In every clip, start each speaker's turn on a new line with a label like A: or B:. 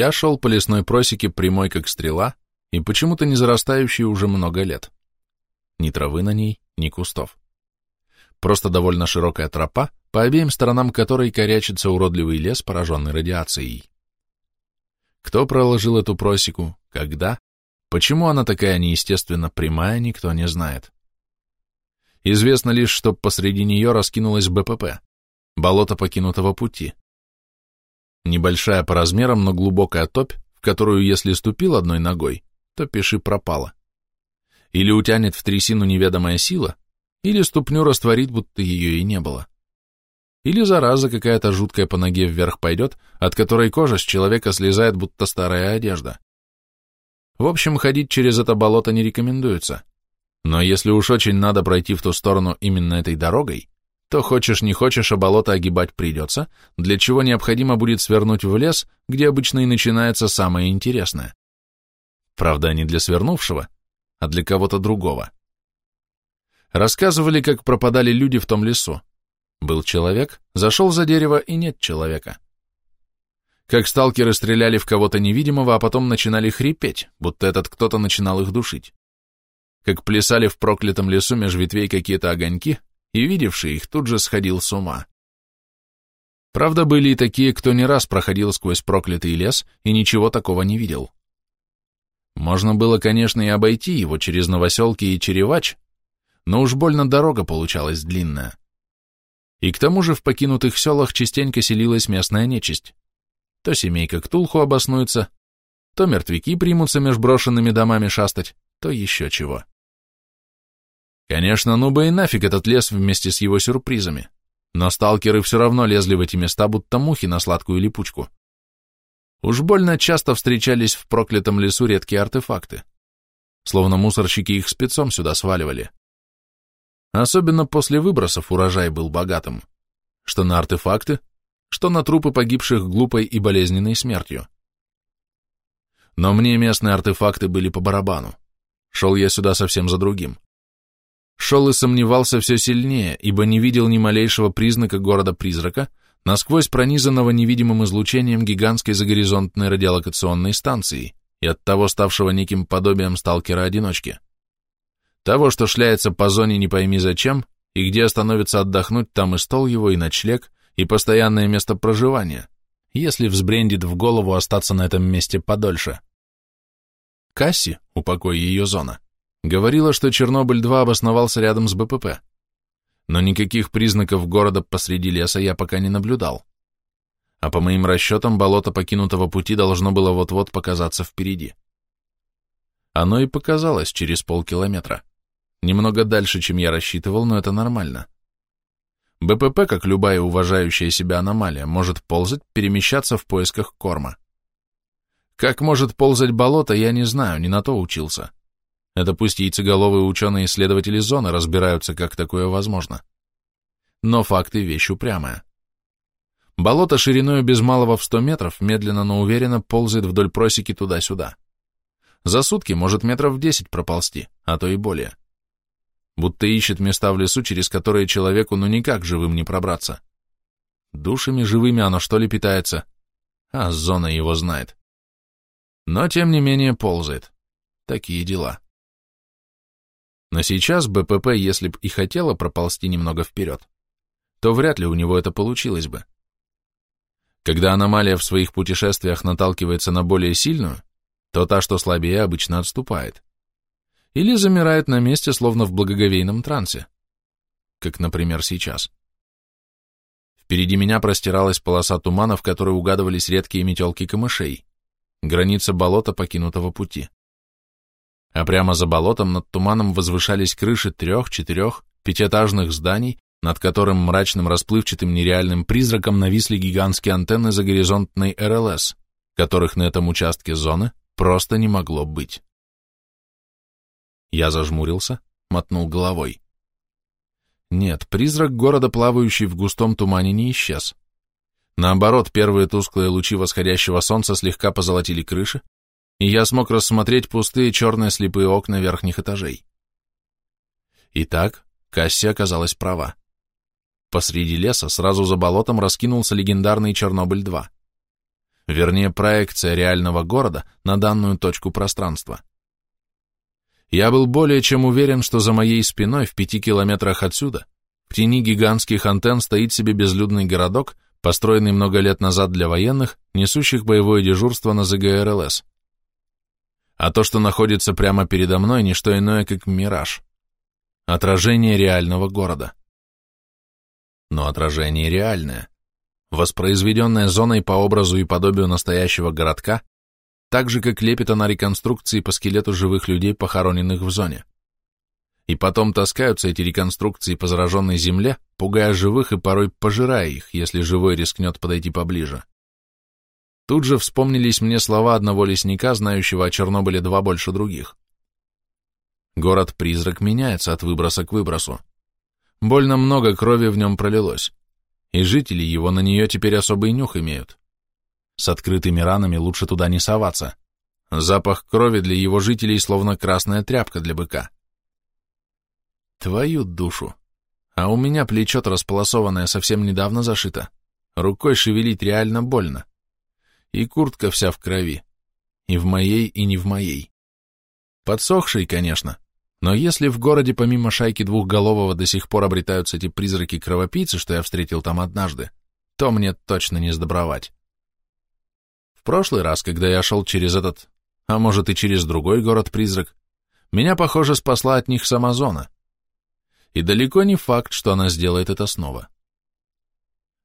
A: Я шел по лесной просеке прямой как стрела и почему-то не зарастающей уже много лет. Ни травы на ней, ни кустов. Просто довольно широкая тропа, по обеим сторонам которой корячится уродливый лес, пораженный радиацией. Кто проложил эту просеку, когда, почему она такая неестественно прямая, никто не знает. Известно лишь, что посреди нее раскинулась БПП, болото покинутого пути. Небольшая по размерам, но глубокая топь, в которую, если ступил одной ногой, то пиши пропала. Или утянет в трясину неведомая сила, или ступню растворит, будто ее и не было. Или зараза какая-то жуткая по ноге вверх пойдет, от которой кожа с человека слезает, будто старая одежда. В общем, ходить через это болото не рекомендуется. Но если уж очень надо пройти в ту сторону именно этой дорогой, то хочешь не хочешь, а болото огибать придется, для чего необходимо будет свернуть в лес, где обычно и начинается самое интересное. Правда, не для свернувшего, а для кого-то другого. Рассказывали, как пропадали люди в том лесу. Был человек, зашел за дерево и нет человека. Как сталкеры стреляли в кого-то невидимого, а потом начинали хрипеть, будто этот кто-то начинал их душить. Как плясали в проклятом лесу меж ветвей какие-то огоньки, и видевший их тут же сходил с ума. Правда, были и такие, кто не раз проходил сквозь проклятый лес и ничего такого не видел. Можно было, конечно, и обойти его через Новоселки и Черевач, но уж больно дорога получалась длинная. И к тому же в покинутых селах частенько селилась местная нечисть. То семейка Ктулху обоснуется, то мертвяки примутся меж брошенными домами шастать, то еще чего. Конечно, ну бы и нафиг этот лес вместе с его сюрпризами, но сталкеры все равно лезли в эти места, будто мухи на сладкую липучку. Уж больно часто встречались в проклятом лесу редкие артефакты, словно мусорщики их спецом сюда сваливали. Особенно после выбросов урожай был богатым. Что на артефакты, что на трупы погибших глупой и болезненной смертью. Но мне местные артефакты были по барабану. Шел я сюда совсем за другим. Шел и сомневался все сильнее, ибо не видел ни малейшего признака города-призрака, насквозь пронизанного невидимым излучением гигантской загоризонтной радиолокационной станции и оттого ставшего неким подобием сталкера-одиночки. Того, что шляется по зоне не пойми зачем, и где остановится отдохнуть, там и стол его, и ночлег, и постоянное место проживания, если взбрендит в голову остаться на этом месте подольше. Касси, упокой ее зона, говорила, что Чернобыль-2 обосновался рядом с БПП. Но никаких признаков города посреди леса я пока не наблюдал. А по моим расчетам, болото покинутого пути должно было вот-вот показаться впереди. Оно и показалось через полкилометра. Немного дальше, чем я рассчитывал, но это нормально. БПП, как любая уважающая себя аномалия, может ползать, перемещаться в поисках корма. Как может ползать болото, я не знаю, не на то учился. Это пусть яйцеголовые ученые-исследователи зоны разбираются, как такое возможно. Но факты вещь упрямая. Болото шириной без малого в 100 метров медленно, но уверенно ползает вдоль просеки туда-сюда. За сутки может метров 10 проползти, а то и более будто ищет места в лесу, через которые человеку ну никак живым не пробраться. Душами живыми оно что ли питается? А зона его знает. Но тем не менее ползает. Такие дела. Но сейчас БПП, если б и хотела проползти немного вперед, то вряд ли у него это получилось бы. Когда аномалия в своих путешествиях наталкивается на более сильную, то та, что слабее, обычно отступает или замирает на месте, словно в благоговейном трансе, как, например, сейчас. Впереди меня простиралась полоса тумана, в которой угадывались редкие метелки камышей, граница болота покинутого пути. А прямо за болотом над туманом возвышались крыши трех, четырех, пятиэтажных зданий, над которым мрачным расплывчатым нереальным призраком нависли гигантские антенны за горизонтной РЛС, которых на этом участке зоны просто не могло быть. Я зажмурился, мотнул головой. Нет, призрак города, плавающий в густом тумане, не исчез. Наоборот, первые тусклые лучи восходящего солнца слегка позолотили крыши, и я смог рассмотреть пустые черные слепые окна верхних этажей. Итак, Касси оказалась права. Посреди леса, сразу за болотом, раскинулся легендарный Чернобыль-2. вернее проекция реального города на данную точку пространства. Я был более чем уверен, что за моей спиной в пяти километрах отсюда, в тени гигантских антенн стоит себе безлюдный городок, построенный много лет назад для военных, несущих боевое дежурство на ЗГРЛС. А то, что находится прямо передо мной, не что иное, как мираж. Отражение реального города. Но отражение реальное. Воспроизведенное зоной по образу и подобию настоящего городка, так же, как лепит она реконструкции по скелету живых людей, похороненных в зоне. И потом таскаются эти реконструкции по зараженной земле, пугая живых и порой пожирая их, если живой рискнет подойти поближе. Тут же вспомнились мне слова одного лесника, знающего о Чернобыле два больше других. Город-призрак меняется от выброса к выбросу. Больно много крови в нем пролилось, и жители его на нее теперь особый нюх имеют. С открытыми ранами лучше туда не соваться. Запах крови для его жителей словно красная тряпка для быка. Твою душу. А у меня плечо-то располосованное совсем недавно зашито. Рукой шевелить реально больно. И куртка вся в крови. И в моей, и не в моей. Подсохший, конечно. Но если в городе помимо шайки двухголового до сих пор обретаются эти призраки-кровопийцы, что я встретил там однажды, то мне точно не сдобровать. В прошлый раз, когда я шел через этот, а может и через другой город-призрак, меня, похоже, спасла от них сама зона. И далеко не факт, что она сделает это снова.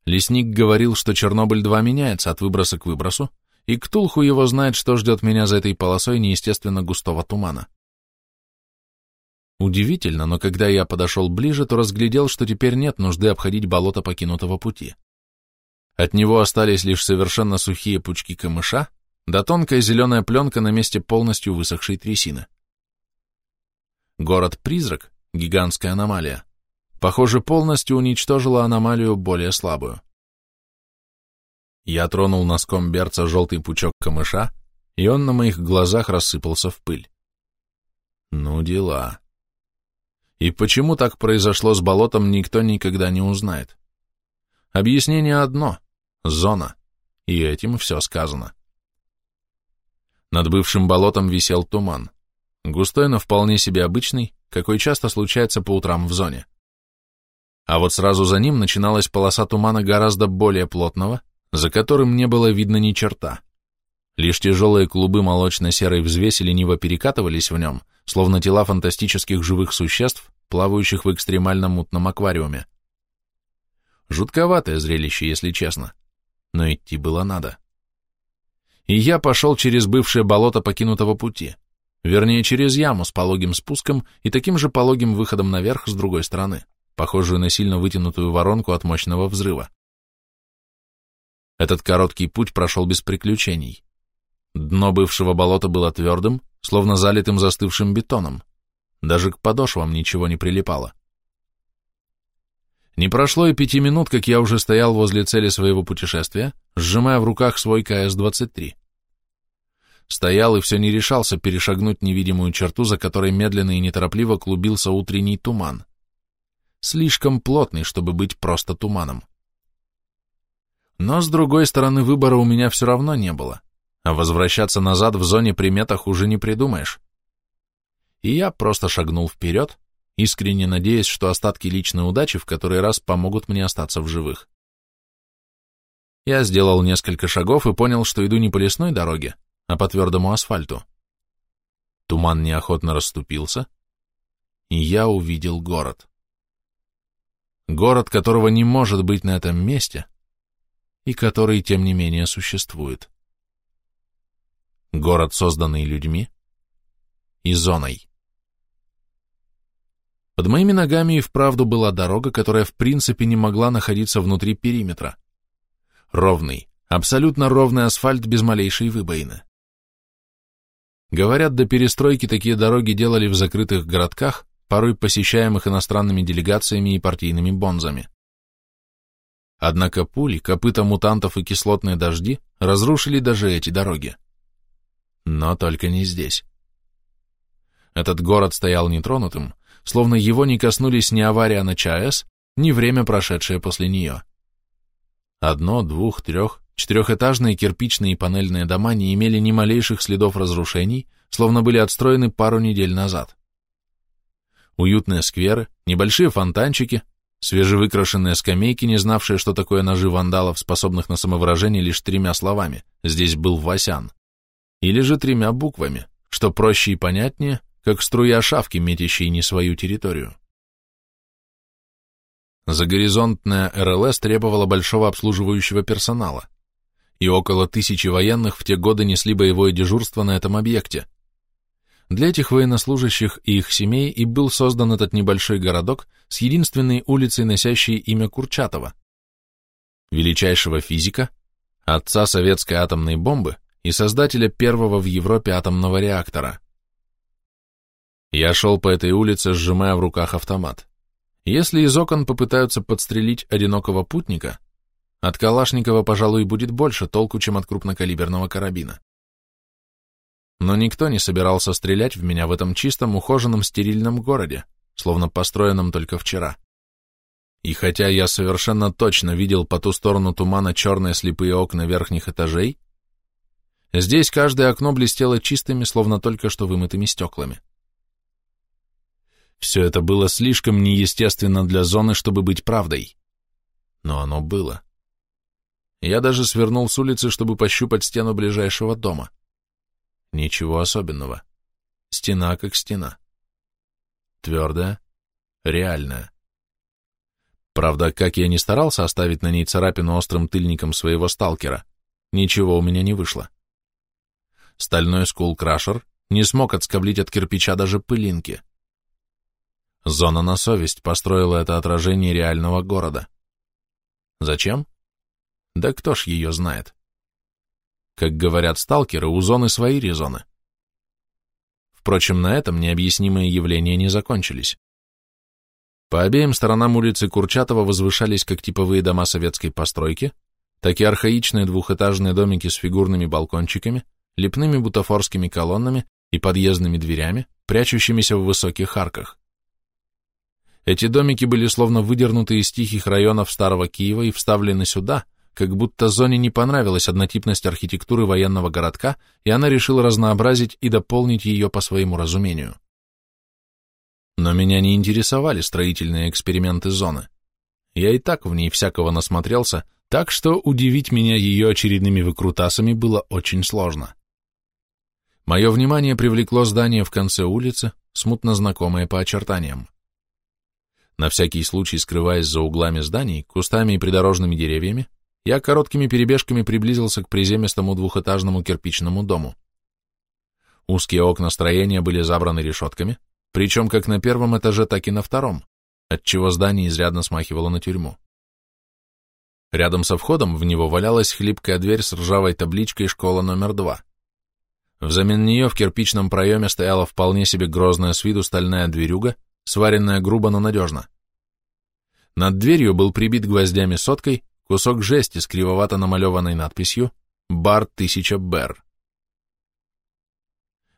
A: Лесник говорил, что Чернобыль-2 меняется от выброса к выбросу, и Ктулху его знает, что ждет меня за этой полосой неестественно густого тумана. Удивительно, но когда я подошел ближе, то разглядел, что теперь нет нужды обходить болото покинутого пути. От него остались лишь совершенно сухие пучки камыша, да тонкая зеленая пленка на месте полностью высохшей трясины. Город-призрак, гигантская аномалия, похоже, полностью уничтожила аномалию более слабую. Я тронул носком берца желтый пучок камыша, и он на моих глазах рассыпался в пыль. Ну, дела. И почему так произошло с болотом, никто никогда не узнает. Объяснение одно зона, и этим все сказано. Над бывшим болотом висел туман, густой, но вполне себе обычный, какой часто случается по утрам в зоне. А вот сразу за ним начиналась полоса тумана гораздо более плотного, за которым не было видно ни черта. Лишь тяжелые клубы молочно-серой взвеси лениво перекатывались в нем, словно тела фантастических живых существ, плавающих в экстремально мутном аквариуме. Жутковатое зрелище, если честно но идти было надо. И я пошел через бывшее болото покинутого пути, вернее, через яму с пологим спуском и таким же пологим выходом наверх с другой стороны, похожую на сильно вытянутую воронку от мощного взрыва. Этот короткий путь прошел без приключений. Дно бывшего болота было твердым, словно залитым застывшим бетоном. Даже к подошвам ничего не прилипало. Не прошло и пяти минут, как я уже стоял возле цели своего путешествия, сжимая в руках свой КС-23. Стоял и все не решался перешагнуть невидимую черту, за которой медленно и неторопливо клубился утренний туман. Слишком плотный, чтобы быть просто туманом. Но, с другой стороны, выбора у меня все равно не было, а возвращаться назад в зоне приметах уже не придумаешь. И я просто шагнул вперед, искренне надеясь, что остатки личной удачи в который раз помогут мне остаться в живых. Я сделал несколько шагов и понял, что иду не по лесной дороге, а по твердому асфальту. Туман неохотно расступился, и я увидел город. Город, которого не может быть на этом месте, и который, тем не менее, существует. Город, созданный людьми и зоной. Под моими ногами и вправду была дорога, которая в принципе не могла находиться внутри периметра. Ровный, абсолютно ровный асфальт без малейшей выбоины. Говорят, до перестройки такие дороги делали в закрытых городках, порой посещаемых иностранными делегациями и партийными бонзами. Однако пули, копыта мутантов и кислотные дожди разрушили даже эти дороги. Но только не здесь. Этот город стоял нетронутым, словно его не коснулись ни авария на ЧАЭС, ни время, прошедшее после нее. Одно, двух, трех, четырехэтажные кирпичные и панельные дома не имели ни малейших следов разрушений, словно были отстроены пару недель назад. Уютные скверы, небольшие фонтанчики, свежевыкрашенные скамейки, не знавшие, что такое ножи вандалов, способных на самовыражение лишь тремя словами «здесь был Васян», или же тремя буквами, что проще и понятнее, как струя шавки, метящей не свою территорию. Загоризонтная РЛС требовала большого обслуживающего персонала, и около тысячи военных в те годы несли боевое дежурство на этом объекте. Для этих военнослужащих и их семей и был создан этот небольшой городок с единственной улицей, носящей имя Курчатова, величайшего физика, отца советской атомной бомбы и создателя первого в Европе атомного реактора. Я шел по этой улице, сжимая в руках автомат. Если из окон попытаются подстрелить одинокого путника, от Калашникова, пожалуй, будет больше толку, чем от крупнокалиберного карабина. Но никто не собирался стрелять в меня в этом чистом, ухоженном, стерильном городе, словно построенном только вчера. И хотя я совершенно точно видел по ту сторону тумана черные слепые окна верхних этажей, здесь каждое окно блестело чистыми, словно только что вымытыми стеклами. Все это было слишком неестественно для зоны, чтобы быть правдой. Но оно было. Я даже свернул с улицы, чтобы пощупать стену ближайшего дома. Ничего особенного. Стена как стена. Твердая, реальная. Правда, как я не старался оставить на ней царапину острым тыльником своего сталкера, ничего у меня не вышло. Стальной скулкрашер не смог отскоблить от кирпича даже пылинки. Зона на совесть построила это отражение реального города. Зачем? Да кто ж ее знает? Как говорят сталкеры, у зоны свои резоны. Впрочем, на этом необъяснимые явления не закончились. По обеим сторонам улицы Курчатова возвышались как типовые дома советской постройки, так и архаичные двухэтажные домики с фигурными балкончиками, лепными бутафорскими колоннами и подъездными дверями, прячущимися в высоких арках. Эти домики были словно выдернуты из тихих районов старого Киева и вставлены сюда, как будто зоне не понравилась однотипность архитектуры военного городка, и она решила разнообразить и дополнить ее по своему разумению. Но меня не интересовали строительные эксперименты зоны. Я и так в ней всякого насмотрелся, так что удивить меня ее очередными выкрутасами было очень сложно. Мое внимание привлекло здание в конце улицы, смутно знакомое по очертаниям. На всякий случай, скрываясь за углами зданий, кустами и придорожными деревьями, я короткими перебежками приблизился к приземистому двухэтажному кирпичному дому. Узкие окна строения были забраны решетками, причем как на первом этаже, так и на втором, отчего здание изрядно смахивало на тюрьму. Рядом со входом в него валялась хлипкая дверь с ржавой табличкой «Школа номер два». Взамен нее в кирпичном проеме стояла вполне себе грозная с виду стальная дверюга, сваренная грубо, но надежно. Над дверью был прибит гвоздями соткой кусок жести с кривовато намалеванной надписью «Бар 1000 Бер».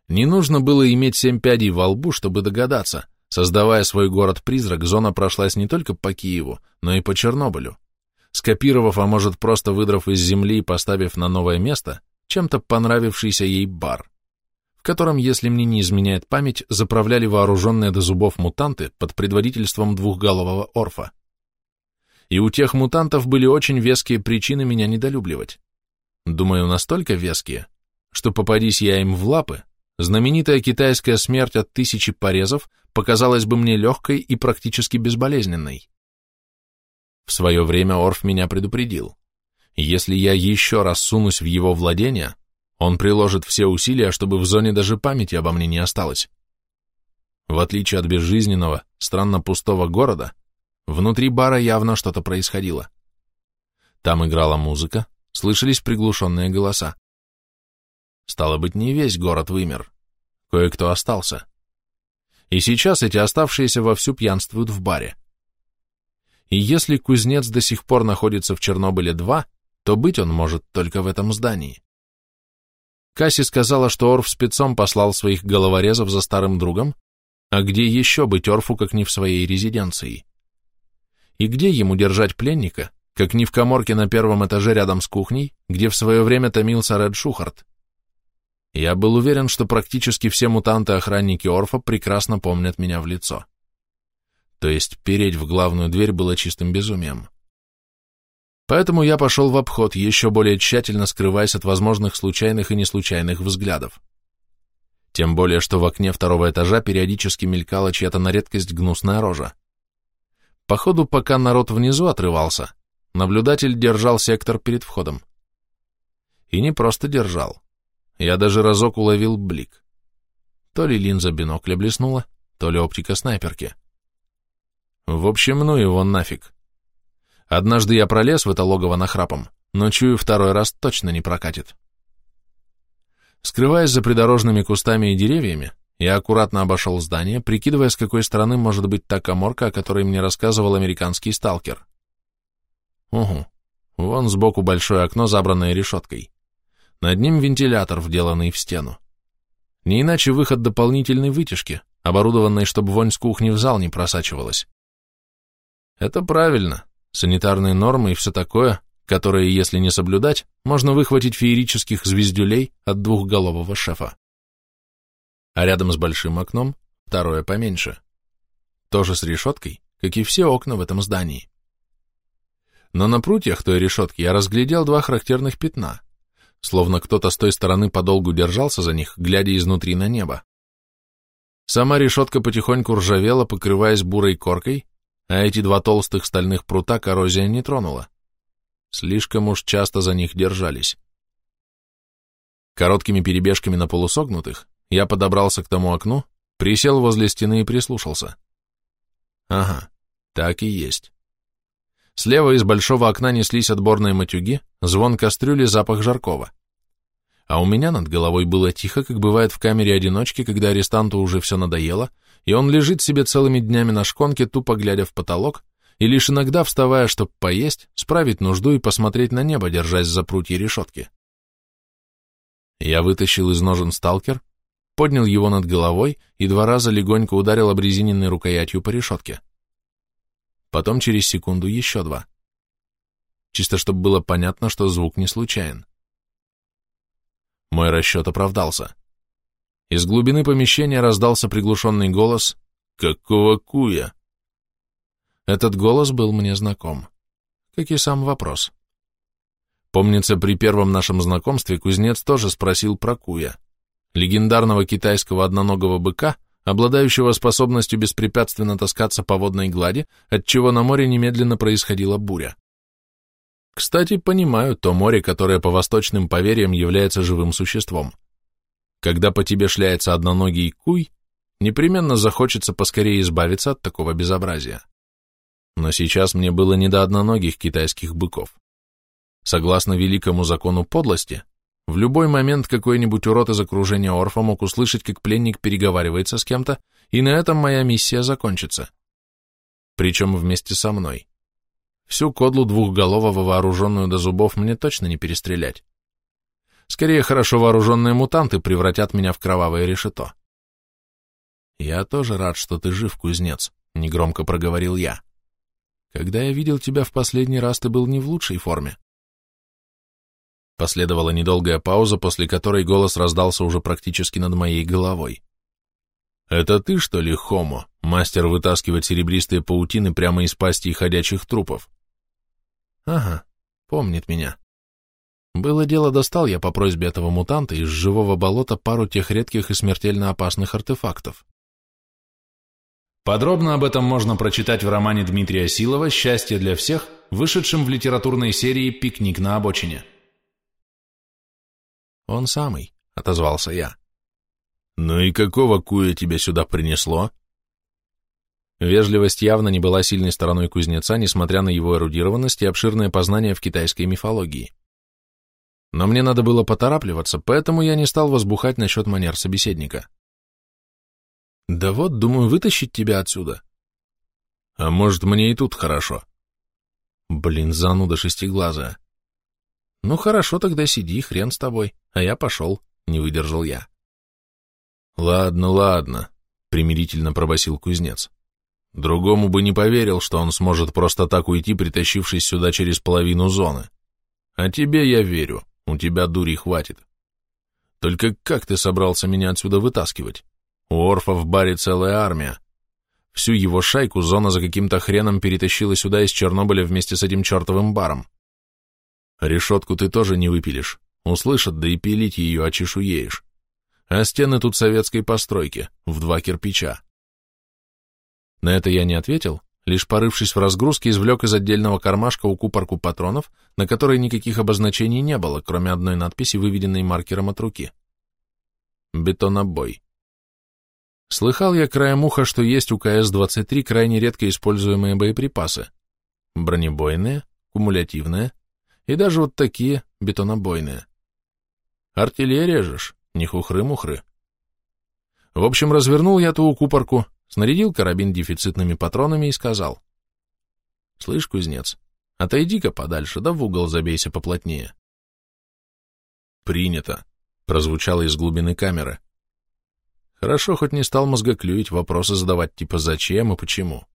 A: Не нужно было иметь семь пядей во лбу, чтобы догадаться, создавая свой город-призрак, зона прошлась не только по Киеву, но и по Чернобылю, скопировав, а может просто выдрав из земли и поставив на новое место чем-то понравившийся ей бар котором, если мне не изменяет память, заправляли вооруженные до зубов мутанты под предводительством двухголового орфа. И у тех мутантов были очень веские причины меня недолюбливать. Думаю, настолько веские, что попадись я им в лапы, знаменитая китайская смерть от тысячи порезов показалась бы мне легкой и практически безболезненной. В свое время Орф меня предупредил. Если я еще раз сунусь в его владение, он приложит все усилия, чтобы в зоне даже памяти обо мне не осталось. В отличие от безжизненного, странно пустого города, внутри бара явно что-то происходило. Там играла музыка, слышались приглушенные голоса. Стало быть, не весь город вымер. Кое-кто остался. И сейчас эти оставшиеся вовсю пьянствуют в баре. И если кузнец до сих пор находится в Чернобыле-2, то быть он может только в этом здании. Касси сказала, что Орф спецом послал своих головорезов за старым другом, а где еще быть Орфу, как не в своей резиденции? И где ему держать пленника, как не в коморке на первом этаже рядом с кухней, где в свое время томился Ред Шухарт. Я был уверен, что практически все мутанты-охранники Орфа прекрасно помнят меня в лицо. То есть переть в главную дверь было чистым безумием. Поэтому я пошел в обход, еще более тщательно скрываясь от возможных случайных и неслучайных взглядов. Тем более, что в окне второго этажа периодически мелькала чья-то на редкость гнусная рожа. Походу, пока народ внизу отрывался, наблюдатель держал сектор перед входом. И не просто держал. Я даже разок уловил блик. То ли линза бинокля блеснула, то ли оптика снайперки. В общем, ну его нафиг. Однажды я пролез в это логово нахрапом, но чую, второй раз точно не прокатит. Скрываясь за придорожными кустами и деревьями, я аккуратно обошел здание, прикидывая, с какой стороны может быть та коморка, о которой мне рассказывал американский сталкер. Угу. Вон сбоку большое окно, забранное решеткой. Над ним вентилятор, вделанный в стену. Не иначе выход дополнительной вытяжки, оборудованной, чтобы вонь с кухни в зал не просачивалась. Это правильно. Санитарные нормы и все такое, которые, если не соблюдать, можно выхватить феерических звездюлей от двухголового шефа. А рядом с большим окном второе поменьше. Тоже с решеткой, как и все окна в этом здании. Но на прутьях той решетки я разглядел два характерных пятна, словно кто-то с той стороны подолгу держался за них, глядя изнутри на небо. Сама решетка потихоньку ржавела, покрываясь бурой коркой, а эти два толстых стальных прута коррозия не тронула. Слишком уж часто за них держались. Короткими перебежками на полусогнутых я подобрался к тому окну, присел возле стены и прислушался. Ага, так и есть. Слева из большого окна неслись отборные матюги, звон кастрюли, запах жаркого. А у меня над головой было тихо, как бывает в камере одиночки, когда арестанту уже все надоело, и он лежит себе целыми днями на шконке, тупо глядя в потолок, и лишь иногда вставая, чтобы поесть, справить нужду и посмотреть на небо, держась за прутья решетки. Я вытащил из ножен сталкер, поднял его над головой и два раза легонько ударил обрезиненной рукоятью по решетке. Потом через секунду еще два. Чисто чтобы было понятно, что звук не случайен. Мой расчет оправдался. Из глубины помещения раздался приглушенный голос «Какого куя?». Этот голос был мне знаком, как и сам вопрос. Помнится, при первом нашем знакомстве кузнец тоже спросил про куя, легендарного китайского одноногого быка, обладающего способностью беспрепятственно таскаться по водной глади, отчего на море немедленно происходила буря. Кстати, понимаю то море, которое по восточным поверьям является живым существом. Когда по тебе шляется одноногий куй, непременно захочется поскорее избавиться от такого безобразия. Но сейчас мне было не до одноногих китайских быков. Согласно великому закону подлости, в любой момент какой-нибудь урод из окружения Орфа мог услышать, как пленник переговаривается с кем-то, и на этом моя миссия закончится. Причем вместе со мной. Всю кодлу двухголового вооруженную до зубов мне точно не перестрелять. Скорее, хорошо вооруженные мутанты превратят меня в кровавое решето. «Я тоже рад, что ты жив, кузнец», — негромко проговорил я. «Когда я видел тебя в последний раз, ты был не в лучшей форме». Последовала недолгая пауза, после которой голос раздался уже практически над моей головой. «Это ты, что ли, Хомо, мастер вытаскивать серебристые паутины прямо из пасти ходячих трупов?» «Ага, помнит меня». Было дело, достал я по просьбе этого мутанта из живого болота пару тех редких и смертельно опасных артефактов.
B: Подробно об этом можно прочитать в романе Дмитрия Силова «Счастье для всех», вышедшем в литературной серии «Пикник на обочине».
A: «Он самый», — отозвался я.
B: «Ну и какого куя тебя сюда принесло?»
A: Вежливость явно не была сильной стороной кузнеца, несмотря на его эрудированность и обширное познание в китайской мифологии. Но мне надо было поторапливаться, поэтому я не стал возбухать насчет манер собеседника. Да вот, думаю, вытащить тебя отсюда.
B: А может, мне и тут хорошо?
A: Блин, зануда шестиглазая. Ну хорошо, тогда сиди, хрен с тобой, а я пошел, не выдержал я.
B: Ладно, ладно, примирительно пробасил кузнец.
A: Другому бы не поверил, что он сможет просто так уйти, притащившись сюда через половину зоны. А тебе я верю, у тебя дури хватит. Только как ты собрался меня отсюда вытаскивать? У Орфа в баре целая армия. Всю его шайку зона за каким-то хреном перетащила сюда из Чернобыля вместе с этим чертовым баром. Решетку ты тоже не выпилишь. Услышат, да и пилить ее очешуеешь. А стены тут советской постройки, в два кирпича. На это я не ответил, лишь порывшись в разгрузке, извлек из отдельного кармашка укупорку патронов, на которой никаких обозначений не было, кроме одной надписи, выведенной маркером от руки. Бетонобой. Слыхал я краем уха, что есть у КС-23 крайне редко используемые боеприпасы. Бронебойные, кумулятивные и даже вот такие бетонобойные. Артиллерия же ж, не хухры-мухры. В общем, развернул я ту купорку, снарядил карабин дефицитными патронами и сказал. «Слышь, кузнец, отойди-ка подальше, да в угол забейся поплотнее». «Принято», — прозвучало из глубины камеры. Хорошо, хоть не стал мозгоклюить, вопросы задавать типа «зачем» и «почему».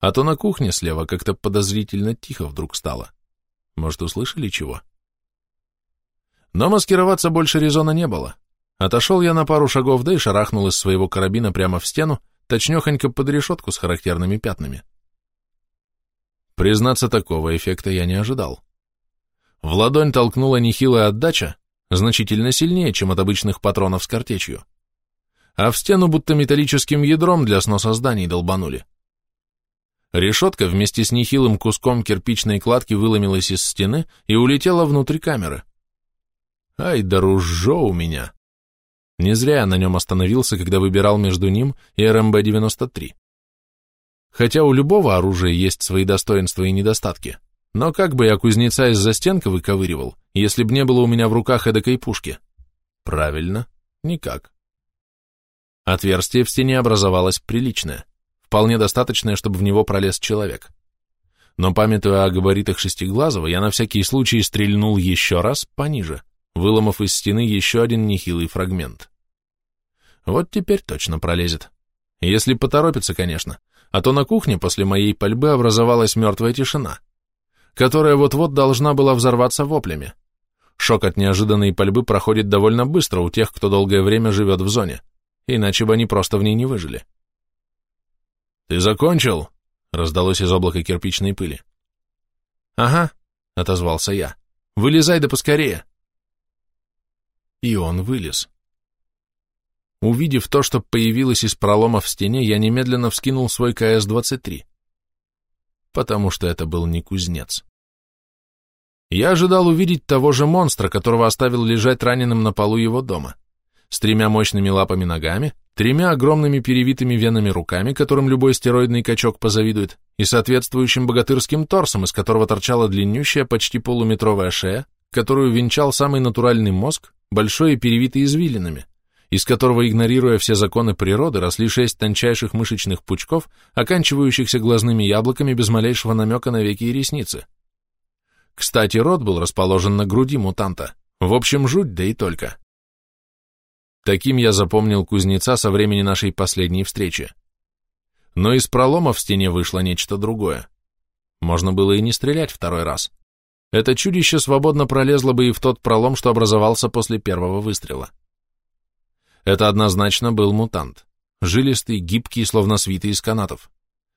A: А то на кухне слева как-то подозрительно тихо вдруг стало. Может, услышали чего? Но маскироваться больше резона не было. Отошел я на пару шагов, да и шарахнул из своего карабина прямо в стену, точнехонько под решетку с характерными пятнами. Признаться, такого эффекта я не ожидал. В ладонь толкнула нехилая отдача, значительно сильнее, чем от обычных патронов с картечью а в стену будто металлическим ядром для сноса зданий долбанули. Решетка вместе с нехилым куском кирпичной кладки выломилась из стены и улетела внутрь камеры. Ай да ружжо у меня! Не зря я на нем остановился, когда выбирал между ним и РМБ-93. Хотя у любого оружия есть свои достоинства и недостатки, но как бы я кузнеца из-за стенка выковыривал, если б не было у меня в руках эдакой пушки? Правильно, никак. Отверстие в стене образовалось приличное, вполне достаточное, чтобы в него пролез человек. Но, памятуя о габаритах Шестиглазого, я на всякий случай стрельнул еще раз пониже, выломав из стены еще один нехилый фрагмент. Вот теперь точно пролезет. Если поторопится, конечно, а то на кухне после моей пальбы образовалась мертвая тишина, которая вот-вот должна была взорваться воплями. Шок от неожиданной пальбы проходит довольно быстро у тех, кто долгое время живет в зоне иначе бы они просто в ней не выжили. «Ты закончил?» — раздалось из облака кирпичной пыли. «Ага», — отозвался я. «Вылезай да поскорее». И он вылез. Увидев то, что появилось из пролома в стене, я немедленно вскинул свой КС-23. Потому что это был не кузнец. Я ожидал увидеть того же монстра, которого оставил лежать раненым на полу его дома с тремя мощными лапами ногами, тремя огромными перевитыми венами руками, которым любой стероидный качок позавидует, и соответствующим богатырским торсом, из которого торчала длиннющая, почти полуметровая шея, которую венчал самый натуральный мозг, большой и перевитый извилинами, из которого, игнорируя все законы природы, росли шесть тончайших мышечных пучков, оканчивающихся глазными яблоками без малейшего намека на веки и ресницы. Кстати, рот был расположен на груди мутанта. В общем, жуть, да и только. Таким я запомнил кузнеца со времени нашей последней встречи. Но из пролома в стене вышло нечто другое. Можно было и не стрелять второй раз. Это чудище свободно пролезло бы и в тот пролом, что образовался после первого выстрела. Это однозначно был мутант. Жилистый, гибкий, словно свитый из канатов.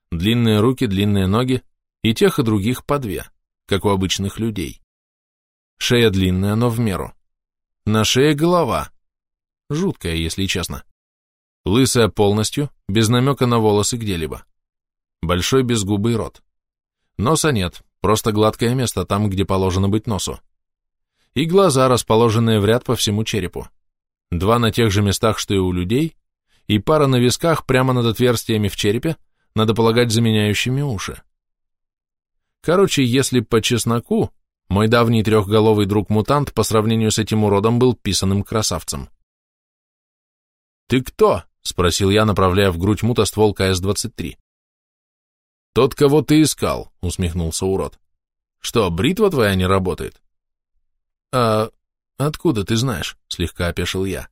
A: Длинные руки, длинные ноги, и тех и других по две, как у обычных людей. Шея длинная, но в меру. На шее голова, Жуткая, если честно. Лысая полностью, без намека на волосы где-либо. Большой безгубый рот. Носа нет, просто гладкое место там, где положено быть носу. И глаза, расположенные в ряд по всему черепу. Два на тех же местах, что и у людей, и пара на висках прямо над отверстиями в черепе, надо полагать, заменяющими уши. Короче, если по чесноку, мой давний трехголовый друг-мутант по сравнению с этим уродом был писаным красавцем. «Ты кто?» — спросил я, направляя в грудь мута ствол КС-23. «Тот, кого ты искал», — усмехнулся урод. «Что, бритва твоя не работает?» «А откуда ты знаешь?» — слегка опешил я.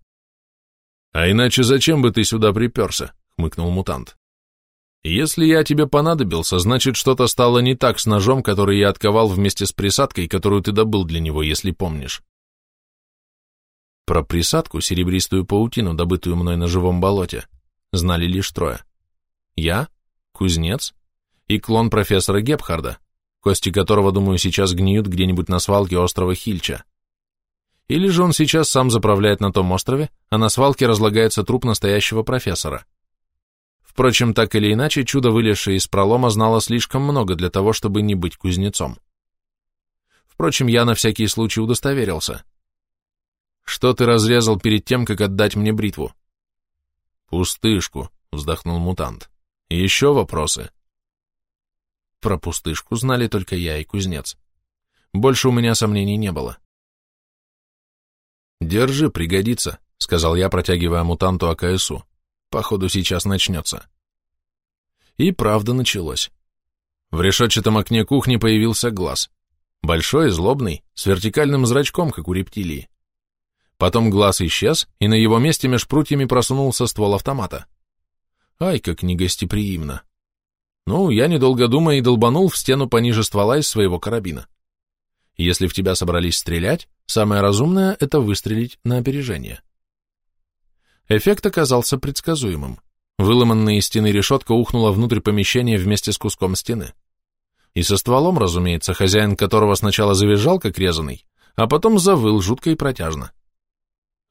A: «А иначе зачем бы ты сюда приперся?» — хмыкнул мутант. Если я тебе понадобился, значит, что-то стало не так с ножом, который я отковал вместе с присадкой, которую ты добыл для него, если помнишь. Про присадку, серебристую паутину, добытую мной на живом болоте, знали лишь трое. Я, кузнец и клон профессора Гепхарда, кости которого, думаю, сейчас гниют где-нибудь на свалке острова Хильча. Или же он сейчас сам заправляет на том острове, а на свалке разлагается труп настоящего профессора. Впрочем, так или иначе, чудо, вылезшее из пролома, знало слишком много для того, чтобы не быть кузнецом. Впрочем, я на всякий случай удостоверился. Что ты разрезал перед тем, как отдать мне бритву? Пустышку, вздохнул мутант. Еще вопросы? Про пустышку знали только я и кузнец. Больше у меня сомнений не было. «Держи, пригодится», — сказал я, протягивая мутанту АКСУ. Походу, сейчас начнется. И правда началось. В решетчатом окне кухни появился глаз. Большой, злобный, с вертикальным зрачком, как у рептилии. Потом глаз исчез, и на его месте меж прутьями просунулся ствол автомата. Ай, как негостеприимно. Ну, я, недолго думая, и долбанул в стену пониже ствола из своего карабина. Если в тебя собрались стрелять, самое разумное — это выстрелить на опережение. Эффект оказался предсказуемым. Выломанная из стены решетка ухнула внутрь помещения вместе с куском стены. И со стволом, разумеется, хозяин которого сначала завизжал, как резанный, а потом завыл жутко и протяжно.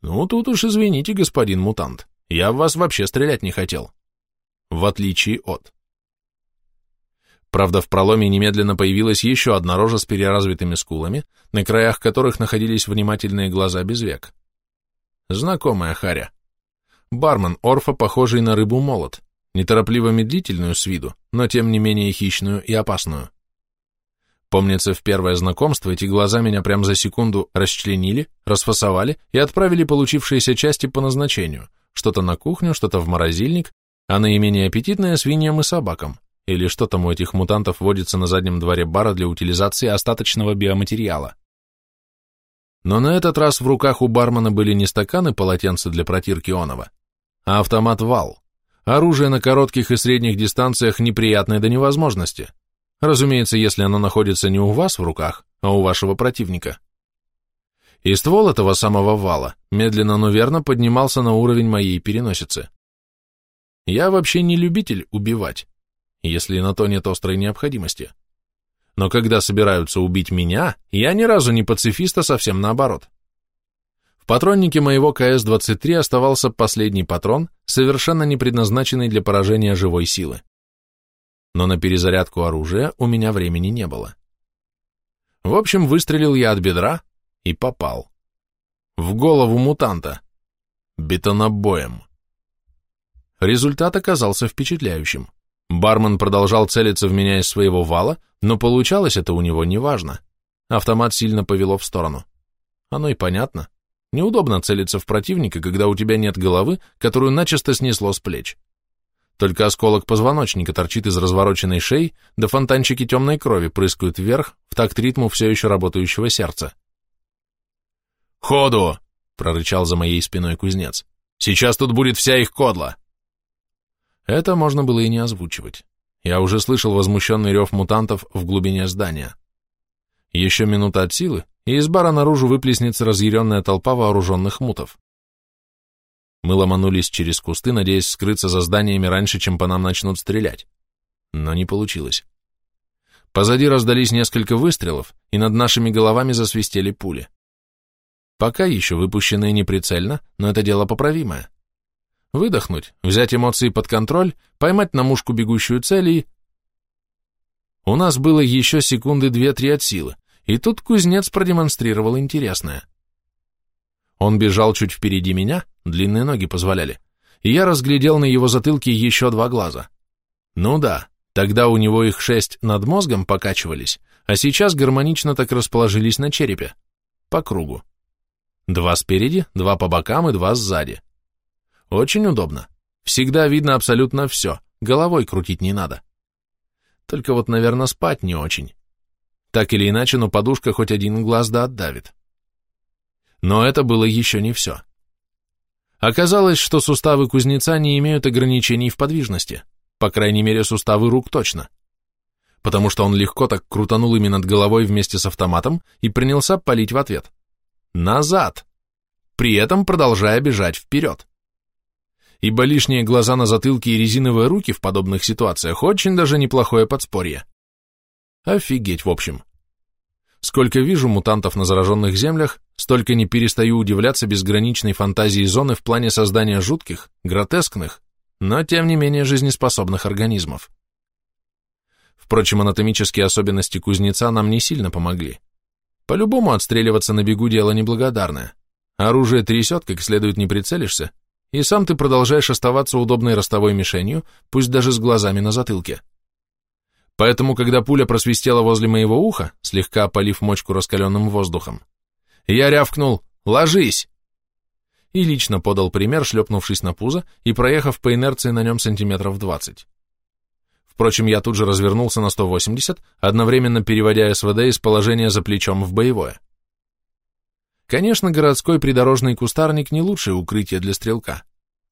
A: «Ну, тут уж извините, господин мутант, я в вас вообще стрелять не хотел. В отличие от...» Правда, в проломе немедленно появилась еще одна рожа с переразвитыми скулами, на краях которых находились внимательные глаза без век. Знакомая Харя. Бармен Орфа, похожий на рыбу-молот, неторопливо медлительную с виду, но тем не менее хищную и опасную. Помнится, в первое знакомство эти глаза меня прямо за секунду расчленили, расфасовали и отправили получившиеся части по назначению, что-то на кухню, что-то в морозильник, а наименее аппетитное свиньям и собакам, или что там у этих мутантов водится на заднем дворе бара для утилизации остаточного биоматериала. Но на этот раз в руках у бармена были не стаканы полотенца для протирки онова, а автомат «Вал». Оружие на коротких и средних дистанциях неприятное до невозможности. Разумеется, если оно находится не у вас в руках, а у вашего противника. И ствол этого самого вала медленно, но верно поднимался на уровень моей переносицы. Я вообще не любитель убивать, если на то нет острой необходимости. Но когда собираются убить меня, я ни разу не пацифист, а совсем наоборот патроннике моего КС-23 оставался последний патрон, совершенно не предназначенный для поражения живой силы. Но на перезарядку оружия у меня времени не было. В общем, выстрелил я от бедра и попал. В голову мутанта. Бетонобоем. Результат оказался впечатляющим. Бармен продолжал целиться в меня из своего вала, но получалось это у него неважно. Автомат сильно повело в сторону. Оно и понятно. Неудобно целиться в противника, когда у тебя нет головы, которую начисто снесло с плеч. Только осколок позвоночника торчит из развороченной шеи, да фонтанчики темной крови прыскают вверх в такт ритму все еще работающего сердца. «Ходу!» — прорычал за моей спиной кузнец. «Сейчас тут будет вся их кодла!» Это можно было и не озвучивать. Я уже слышал возмущенный рев мутантов в глубине здания. Еще минута от силы, и из бара наружу выплеснется разъяренная толпа вооруженных мутов. Мы ломанулись через кусты, надеясь скрыться за зданиями раньше, чем по нам начнут стрелять. Но не получилось. Позади раздались несколько выстрелов, и над нашими головами засвистели пули. Пока еще выпущенные неприцельно, но это дело поправимое. Выдохнуть, взять эмоции под контроль, поймать на мушку бегущую цель и... У нас было еще секунды две-три от силы, и тут кузнец продемонстрировал интересное. Он бежал чуть впереди меня, длинные ноги позволяли, и я разглядел на его затылке еще два глаза. Ну да, тогда у него их шесть над мозгом покачивались, а сейчас гармонично так расположились на черепе, по кругу. Два спереди, два по бокам и два сзади. Очень удобно. Всегда видно абсолютно все, головой крутить не надо. Только вот, наверное, спать не очень. Так или иначе, но подушка хоть один глаз да отдавит. Но это было еще не все. Оказалось, что суставы кузнеца не имеют ограничений в подвижности. по крайней мере суставы рук точно. Потому что он легко так крутанул ими над головой вместе с автоматом и принялся палить в ответ. Назад! При этом продолжая бежать вперед. Ибо лишние глаза на затылке и резиновые руки в подобных ситуациях очень даже неплохое подспорье. Офигеть, в общем. Сколько вижу мутантов на зараженных землях, столько не перестаю удивляться безграничной фантазии зоны в плане создания жутких, гротескных, но тем не менее жизнеспособных организмов. Впрочем, анатомические особенности кузнеца нам не сильно помогли. По-любому отстреливаться на бегу дело неблагодарное. Оружие трясет, как следует не прицелишься, и сам ты продолжаешь оставаться удобной ростовой мишенью, пусть даже с глазами на затылке. Поэтому, когда пуля просвистела возле моего уха, слегка опалив мочку раскаленным воздухом, я рявкнул «Ложись!» и лично подал пример, шлепнувшись на пузо и проехав по инерции на нем сантиметров двадцать. Впрочем, я тут же развернулся на 180, одновременно переводя СВД из положения за плечом в боевое. Конечно, городской придорожный кустарник не лучшее укрытие для стрелка,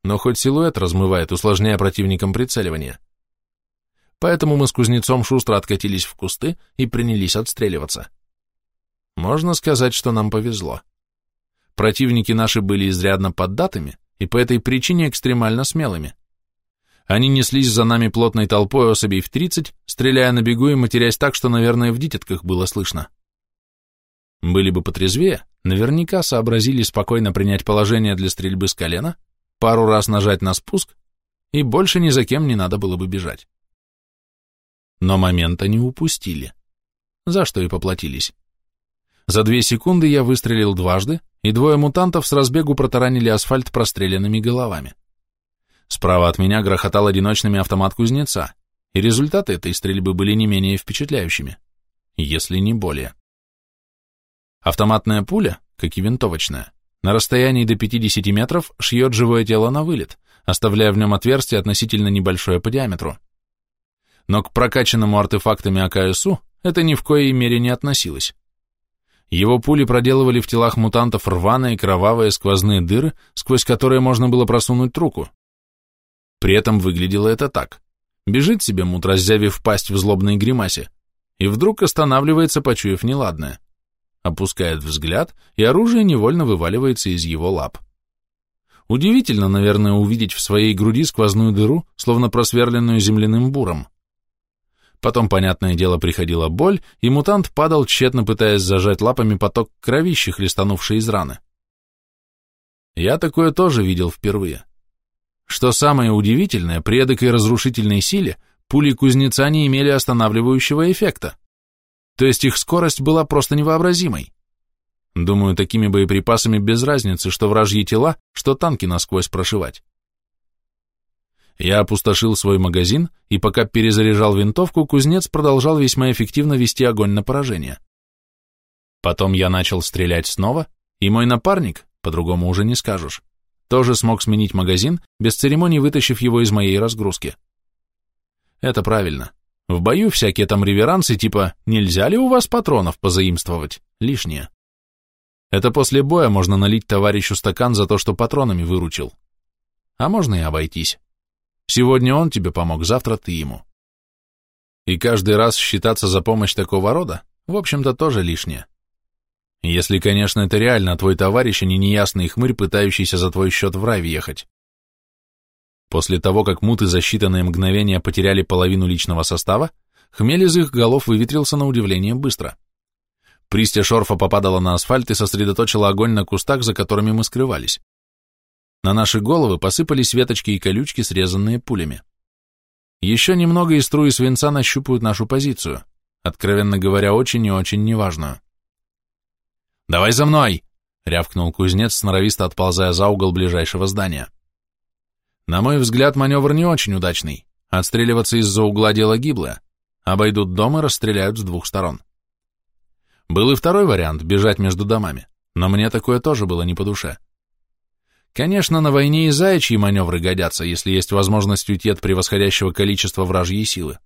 A: но хоть силуэт размывает, усложняя противникам прицеливание поэтому мы с кузнецом шустро откатились в кусты и принялись отстреливаться. Можно сказать, что нам повезло. Противники наши были изрядно поддатыми и по этой причине экстремально смелыми. Они неслись за нами плотной толпой особей в тридцать, стреляя на бегу и матерясь так, что, наверное, в дитятках было слышно. Были бы потрезвее, наверняка сообразили спокойно принять положение для стрельбы с колена, пару раз нажать на спуск, и больше ни за кем не надо было бы бежать но момента не упустили, за что и поплатились. За две секунды я выстрелил дважды, и двое мутантов с разбегу протаранили асфальт простреленными головами. Справа от меня грохотал одиночными автомат кузнеца, и результаты этой стрельбы были не менее впечатляющими, если не более. Автоматная пуля, как и винтовочная, на расстоянии до 50 метров шьет живое тело на вылет, оставляя в нем отверстие относительно небольшое по диаметру но к прокачанному артефактами АКСУ это ни в коей мере не относилось. Его пули проделывали в телах мутантов рваные, кровавые, сквозные дыры, сквозь которые можно было просунуть руку. При этом выглядело это так. Бежит себе мут, раззявив пасть в злобной гримасе, и вдруг останавливается, почуяв неладное. Опускает взгляд, и оружие невольно вываливается из его лап. Удивительно, наверное, увидеть в своей груди сквозную дыру, словно просверленную земляным буром. Потом, понятное дело, приходила боль, и мутант падал, тщетно пытаясь зажать лапами поток кровищи, хлестанувший из раны. Я такое тоже видел впервые. Что самое удивительное, при эдакой разрушительной силе пули кузнеца не имели останавливающего эффекта. То есть их скорость была просто невообразимой. Думаю, такими боеприпасами без разницы, что вражьи тела, что танки насквозь прошивать. Я опустошил свой магазин, и пока перезаряжал винтовку, кузнец продолжал весьма эффективно вести огонь на поражение. Потом я начал стрелять снова, и мой напарник, по-другому уже не скажешь, тоже смог сменить магазин, без церемоний вытащив его из моей разгрузки. Это правильно. В бою всякие там реверансы типа «нельзя ли у вас патронов позаимствовать?» лишнее. Это после боя можно налить товарищу стакан за то, что патронами выручил. А можно и обойтись. Сегодня он тебе помог, завтра ты ему. И каждый раз считаться за помощь такого рода, в общем-то, тоже лишнее. Если, конечно, это реально твой товарищ, а не неясный хмырь, пытающийся за твой счет в рай въехать. После того, как муты за считанные мгновения потеряли половину личного состава, хмель из их голов выветрился на удивление быстро. Пристя шорфа попадала на асфальт и сосредоточила огонь на кустах, за которыми мы скрывались. На наши головы посыпались веточки и колючки, срезанные пулями. Еще немного и струи свинца нащупают нашу позицию, откровенно говоря, очень и очень неважную. «Давай за мной!» — рявкнул кузнец, сноровисто отползая за угол ближайшего здания. На мой взгляд, маневр не очень удачный. Отстреливаться из-за угла дело гиблое. Обойдут дом и расстреляют с двух сторон. Был и второй вариант — бежать между домами, но мне такое тоже было не по душе. Конечно, на войне и заячьи маневры годятся, если есть возможность уйти от превосходящего количества вражьей силы.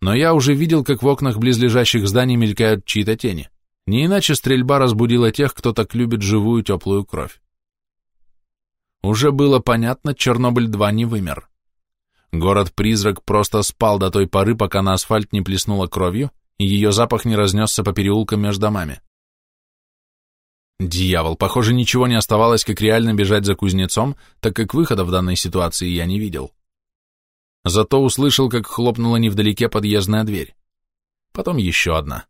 A: Но я уже видел, как в окнах близлежащих зданий мелькают чьи-то тени. Не иначе стрельба разбудила тех, кто так любит живую теплую кровь. Уже было понятно, Чернобыль-2 не вымер. Город-призрак просто спал до той поры, пока на асфальт не плеснуло кровью, и ее запах не разнесся по переулкам между домами. Дьявол, похоже, ничего не оставалось, как реально бежать за кузнецом, так как выхода в данной ситуации я не видел. Зато услышал, как хлопнула невдалеке подъездная дверь. Потом еще одна.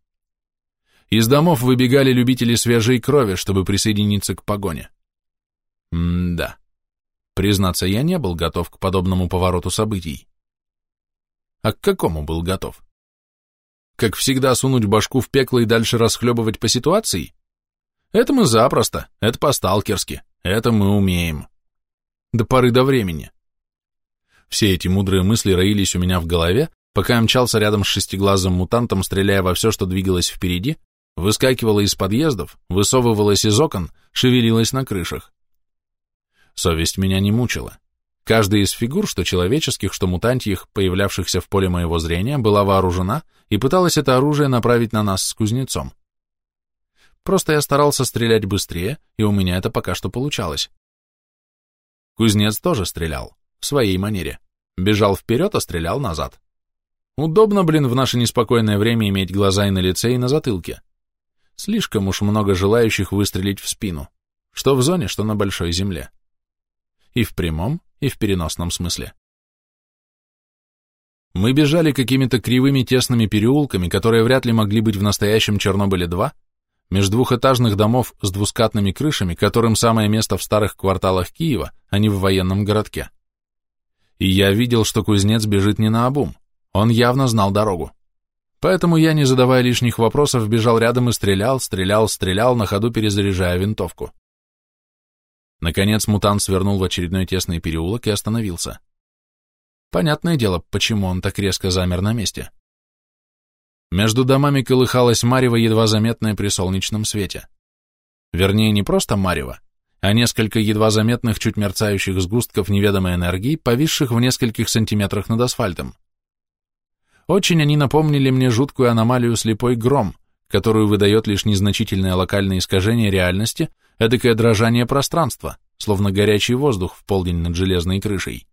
A: Из домов выбегали любители свежей крови, чтобы присоединиться к погоне. М-да. Признаться, я не был готов к подобному повороту событий. А к какому был готов? Как всегда сунуть башку в пекло и дальше расхлебывать по ситуации? Это мы запросто, это по-сталкерски, это мы умеем. До поры до времени. Все эти мудрые мысли роились у меня в голове, пока я мчался рядом с шестиглазым мутантом, стреляя во все, что двигалось впереди, выскакивала из подъездов, высовывалась из окон, шевелилась на крышах. Совесть меня не мучила. Каждая из фигур, что человеческих, что мутантьих, появлявшихся в поле моего зрения, была вооружена и пыталась это оружие направить на нас с кузнецом. Просто я старался стрелять быстрее, и у меня это пока что получалось. Кузнец тоже стрелял, в своей манере. Бежал вперед, а стрелял назад. Удобно, блин, в наше неспокойное время иметь глаза и на лице, и на затылке. Слишком уж много желающих выстрелить в спину, что в зоне, что на большой земле. И в прямом, и в переносном смысле. Мы бежали какими-то кривыми тесными переулками, которые вряд ли могли быть в настоящем Чернобыле-2, между двухэтажных домов с двускатными крышами, которым самое место в старых кварталах Киева, а не в военном городке. И я видел, что кузнец бежит не на обум, он явно знал дорогу. Поэтому я, не задавая лишних вопросов, бежал рядом и стрелял, стрелял, стрелял, на ходу перезаряжая винтовку. Наконец мутант свернул в очередной тесный переулок и остановился. Понятное дело, почему он так резко замер на месте. Между домами колыхалась марево, едва заметное при солнечном свете. Вернее, не просто марево, а несколько едва заметных, чуть мерцающих сгустков неведомой энергии, повисших в нескольких сантиметрах над асфальтом. Очень они напомнили мне жуткую аномалию слепой гром, которую выдает лишь незначительное локальное искажение реальности, эдакое дрожание пространства, словно горячий воздух в полдень над железной крышей.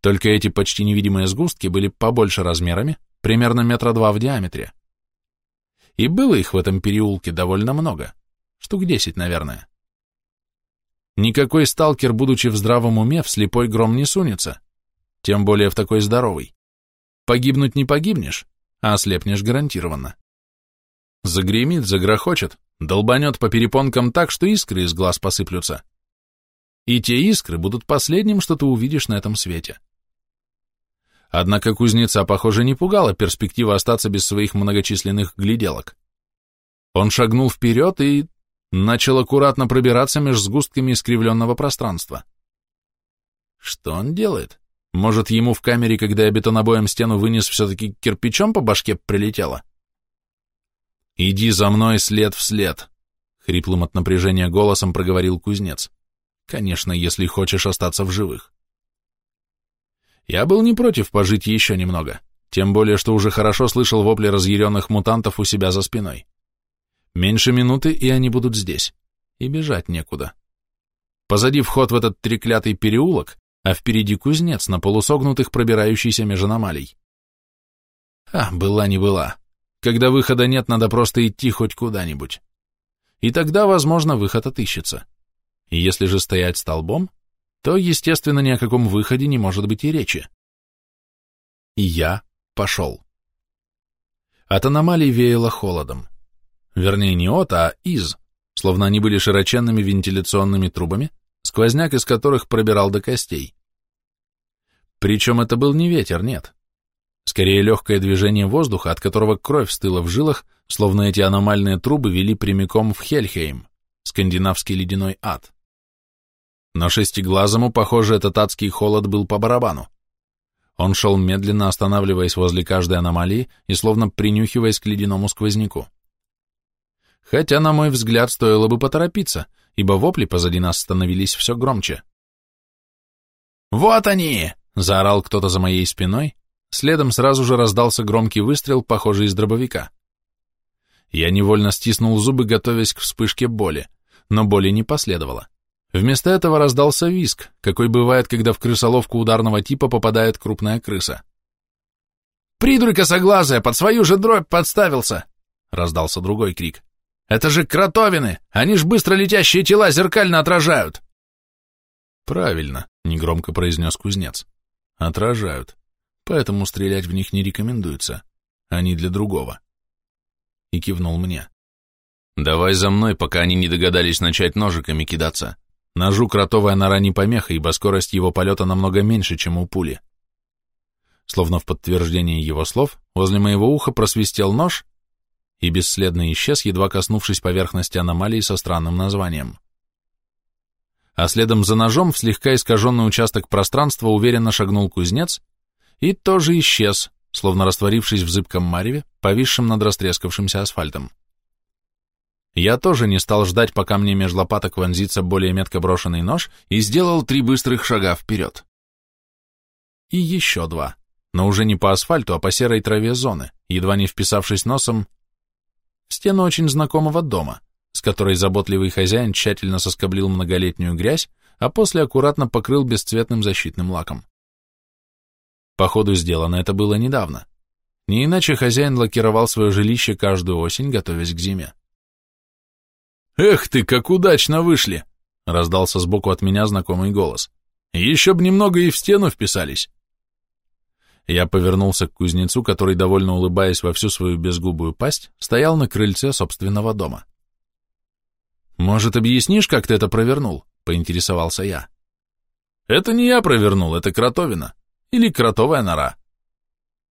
A: Только эти почти невидимые сгустки были побольше размерами, примерно метра два в диаметре. И было их в этом переулке довольно много, штук десять, наверное. Никакой сталкер, будучи в здравом уме, в слепой гром не сунется, тем более в такой здоровый. Погибнуть не погибнешь, а ослепнешь гарантированно. Загремит, загрохочет, долбанет по перепонкам так, что искры из глаз посыплются. И те искры будут последним, что ты увидишь на этом свете. Однако кузнеца, похоже, не пугала перспектива остаться без своих многочисленных гляделок. Он шагнул вперед и начал аккуратно пробираться между сгустками искривленного пространства. Что он делает? Может, ему в камере, когда я бетонобоем стену вынес, все-таки кирпичом по башке прилетело? «Иди за мной след в след», — хриплым от напряжения голосом проговорил кузнец. «Конечно, если хочешь остаться в живых». Я был не против пожить еще немного, тем более, что уже хорошо слышал вопли разъяренных мутантов у себя за спиной. Меньше минуты, и они будут здесь, и бежать некуда. Позади вход в этот треклятый переулок, а впереди кузнец на полусогнутых, пробирающийся меж аномалий. А, была не была. Когда выхода нет, надо просто идти хоть куда-нибудь. И тогда, возможно, выход отыщется. Если же стоять столбом, то, естественно, ни о каком выходе не может быть и речи. И я пошел. От аномалий веяло холодом. Вернее, не от, а из, словно они были широченными вентиляционными трубами, сквозняк из которых пробирал до костей. Причем это был не ветер, нет. Скорее легкое движение воздуха, от которого кровь стыла в жилах, словно эти аномальные трубы вели прямиком в Хельхейм, скандинавский ледяной ад. Но шестиглазому, похоже, этот адский холод был по барабану. Он шел медленно, останавливаясь возле каждой аномалии и словно принюхиваясь к ледяному сквозняку. Хотя, на мой взгляд, стоило бы поторопиться, ибо вопли позади нас становились все громче. «Вот они!» — заорал кто-то за моей спиной, следом сразу же раздался громкий выстрел, похожий из дробовика. Я невольно стиснул зубы, готовясь к вспышке боли, но боли не последовало. Вместо этого раздался виск, какой бывает, когда в крысоловку ударного типа попадает крупная крыса. «Придурь косоглазая, под свою же дробь подставился!» — раздался другой крик. «Это же кротовины! Они ж быстро летящие тела зеркально отражают!»
B: «Правильно», — негромко произнес кузнец. «Отражают. Поэтому стрелять в них не рекомендуется. Они для другого». И кивнул мне. «Давай за мной, пока они не догадались начать ножиками кидаться. Ножу кротовая нора не помеха, ибо скорость его полета намного меньше, чем у пули». Словно в подтверждение его слов, возле моего уха просвистел нож и бесследно исчез, едва коснувшись поверхности аномалии со странным названием. А следом за ножом в слегка искаженный участок пространства уверенно шагнул кузнец и тоже исчез, словно растворившись в зыбком мареве, повисшем над растрескавшимся асфальтом. Я тоже не стал ждать, пока мне меж лопаток вонзится более метко брошенный нож, и сделал три быстрых шага вперед. И еще два, но уже не по асфальту, а по серой траве зоны, едва не вписавшись носом стену очень знакомого дома, с которой заботливый хозяин тщательно соскоблил многолетнюю грязь, а после аккуратно покрыл бесцветным защитным лаком. Походу, сделано это было недавно. Не иначе хозяин лакировал свое жилище каждую осень, готовясь к зиме. «Эх ты, как удачно вышли!» — раздался сбоку от меня знакомый голос. «Еще б немного и в стену вписались!» Я повернулся к кузнецу, который, довольно улыбаясь во всю свою безгубую пасть, стоял на крыльце собственного дома. «Может, объяснишь, как ты это провернул?» — поинтересовался я. «Это не я провернул, это кротовина. Или кротовая нора».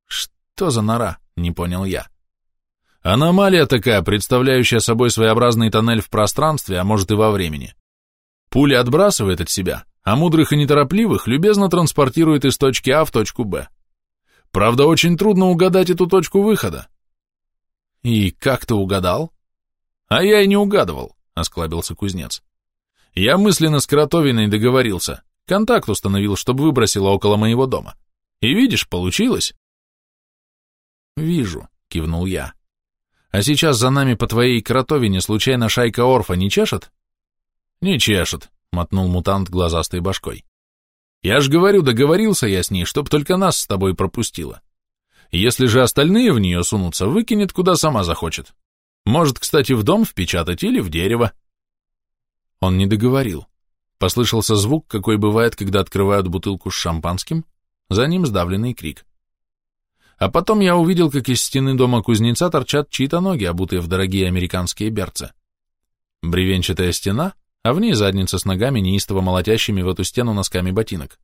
B: «Что за нора?» — не понял я. Аномалия такая, представляющая собой своеобразный тоннель в пространстве, а может и во времени. Пуля отбрасывает от себя, а мудрых и неторопливых любезно транспортирует из точки А в точку Б. Правда, очень трудно угадать эту точку выхода. И как ты угадал? А я и не угадывал, осклабился кузнец. Я мысленно с Кротовиной договорился, контакт установил, чтобы выбросила около моего дома. И видишь, получилось. Вижу, кивнул я. А сейчас за нами по твоей кротовине случайно шайка Орфа не чешет? Не чешет, мотнул мутант глазастой башкой. Я ж говорю, договорился я с ней, чтоб только нас с тобой пропустила. Если же остальные в нее сунутся, выкинет, куда сама захочет. Может, кстати, в дом впечатать или в дерево. Он не договорил. Послышался звук, какой бывает, когда открывают бутылку с шампанским, за ним сдавленный крик. А потом я увидел, как из стены дома кузнеца торчат чьи-то ноги, обутые в дорогие американские берцы. Бревенчатая стена, а в ней задница с ногами, неистово молотящими в эту стену носками ботинок.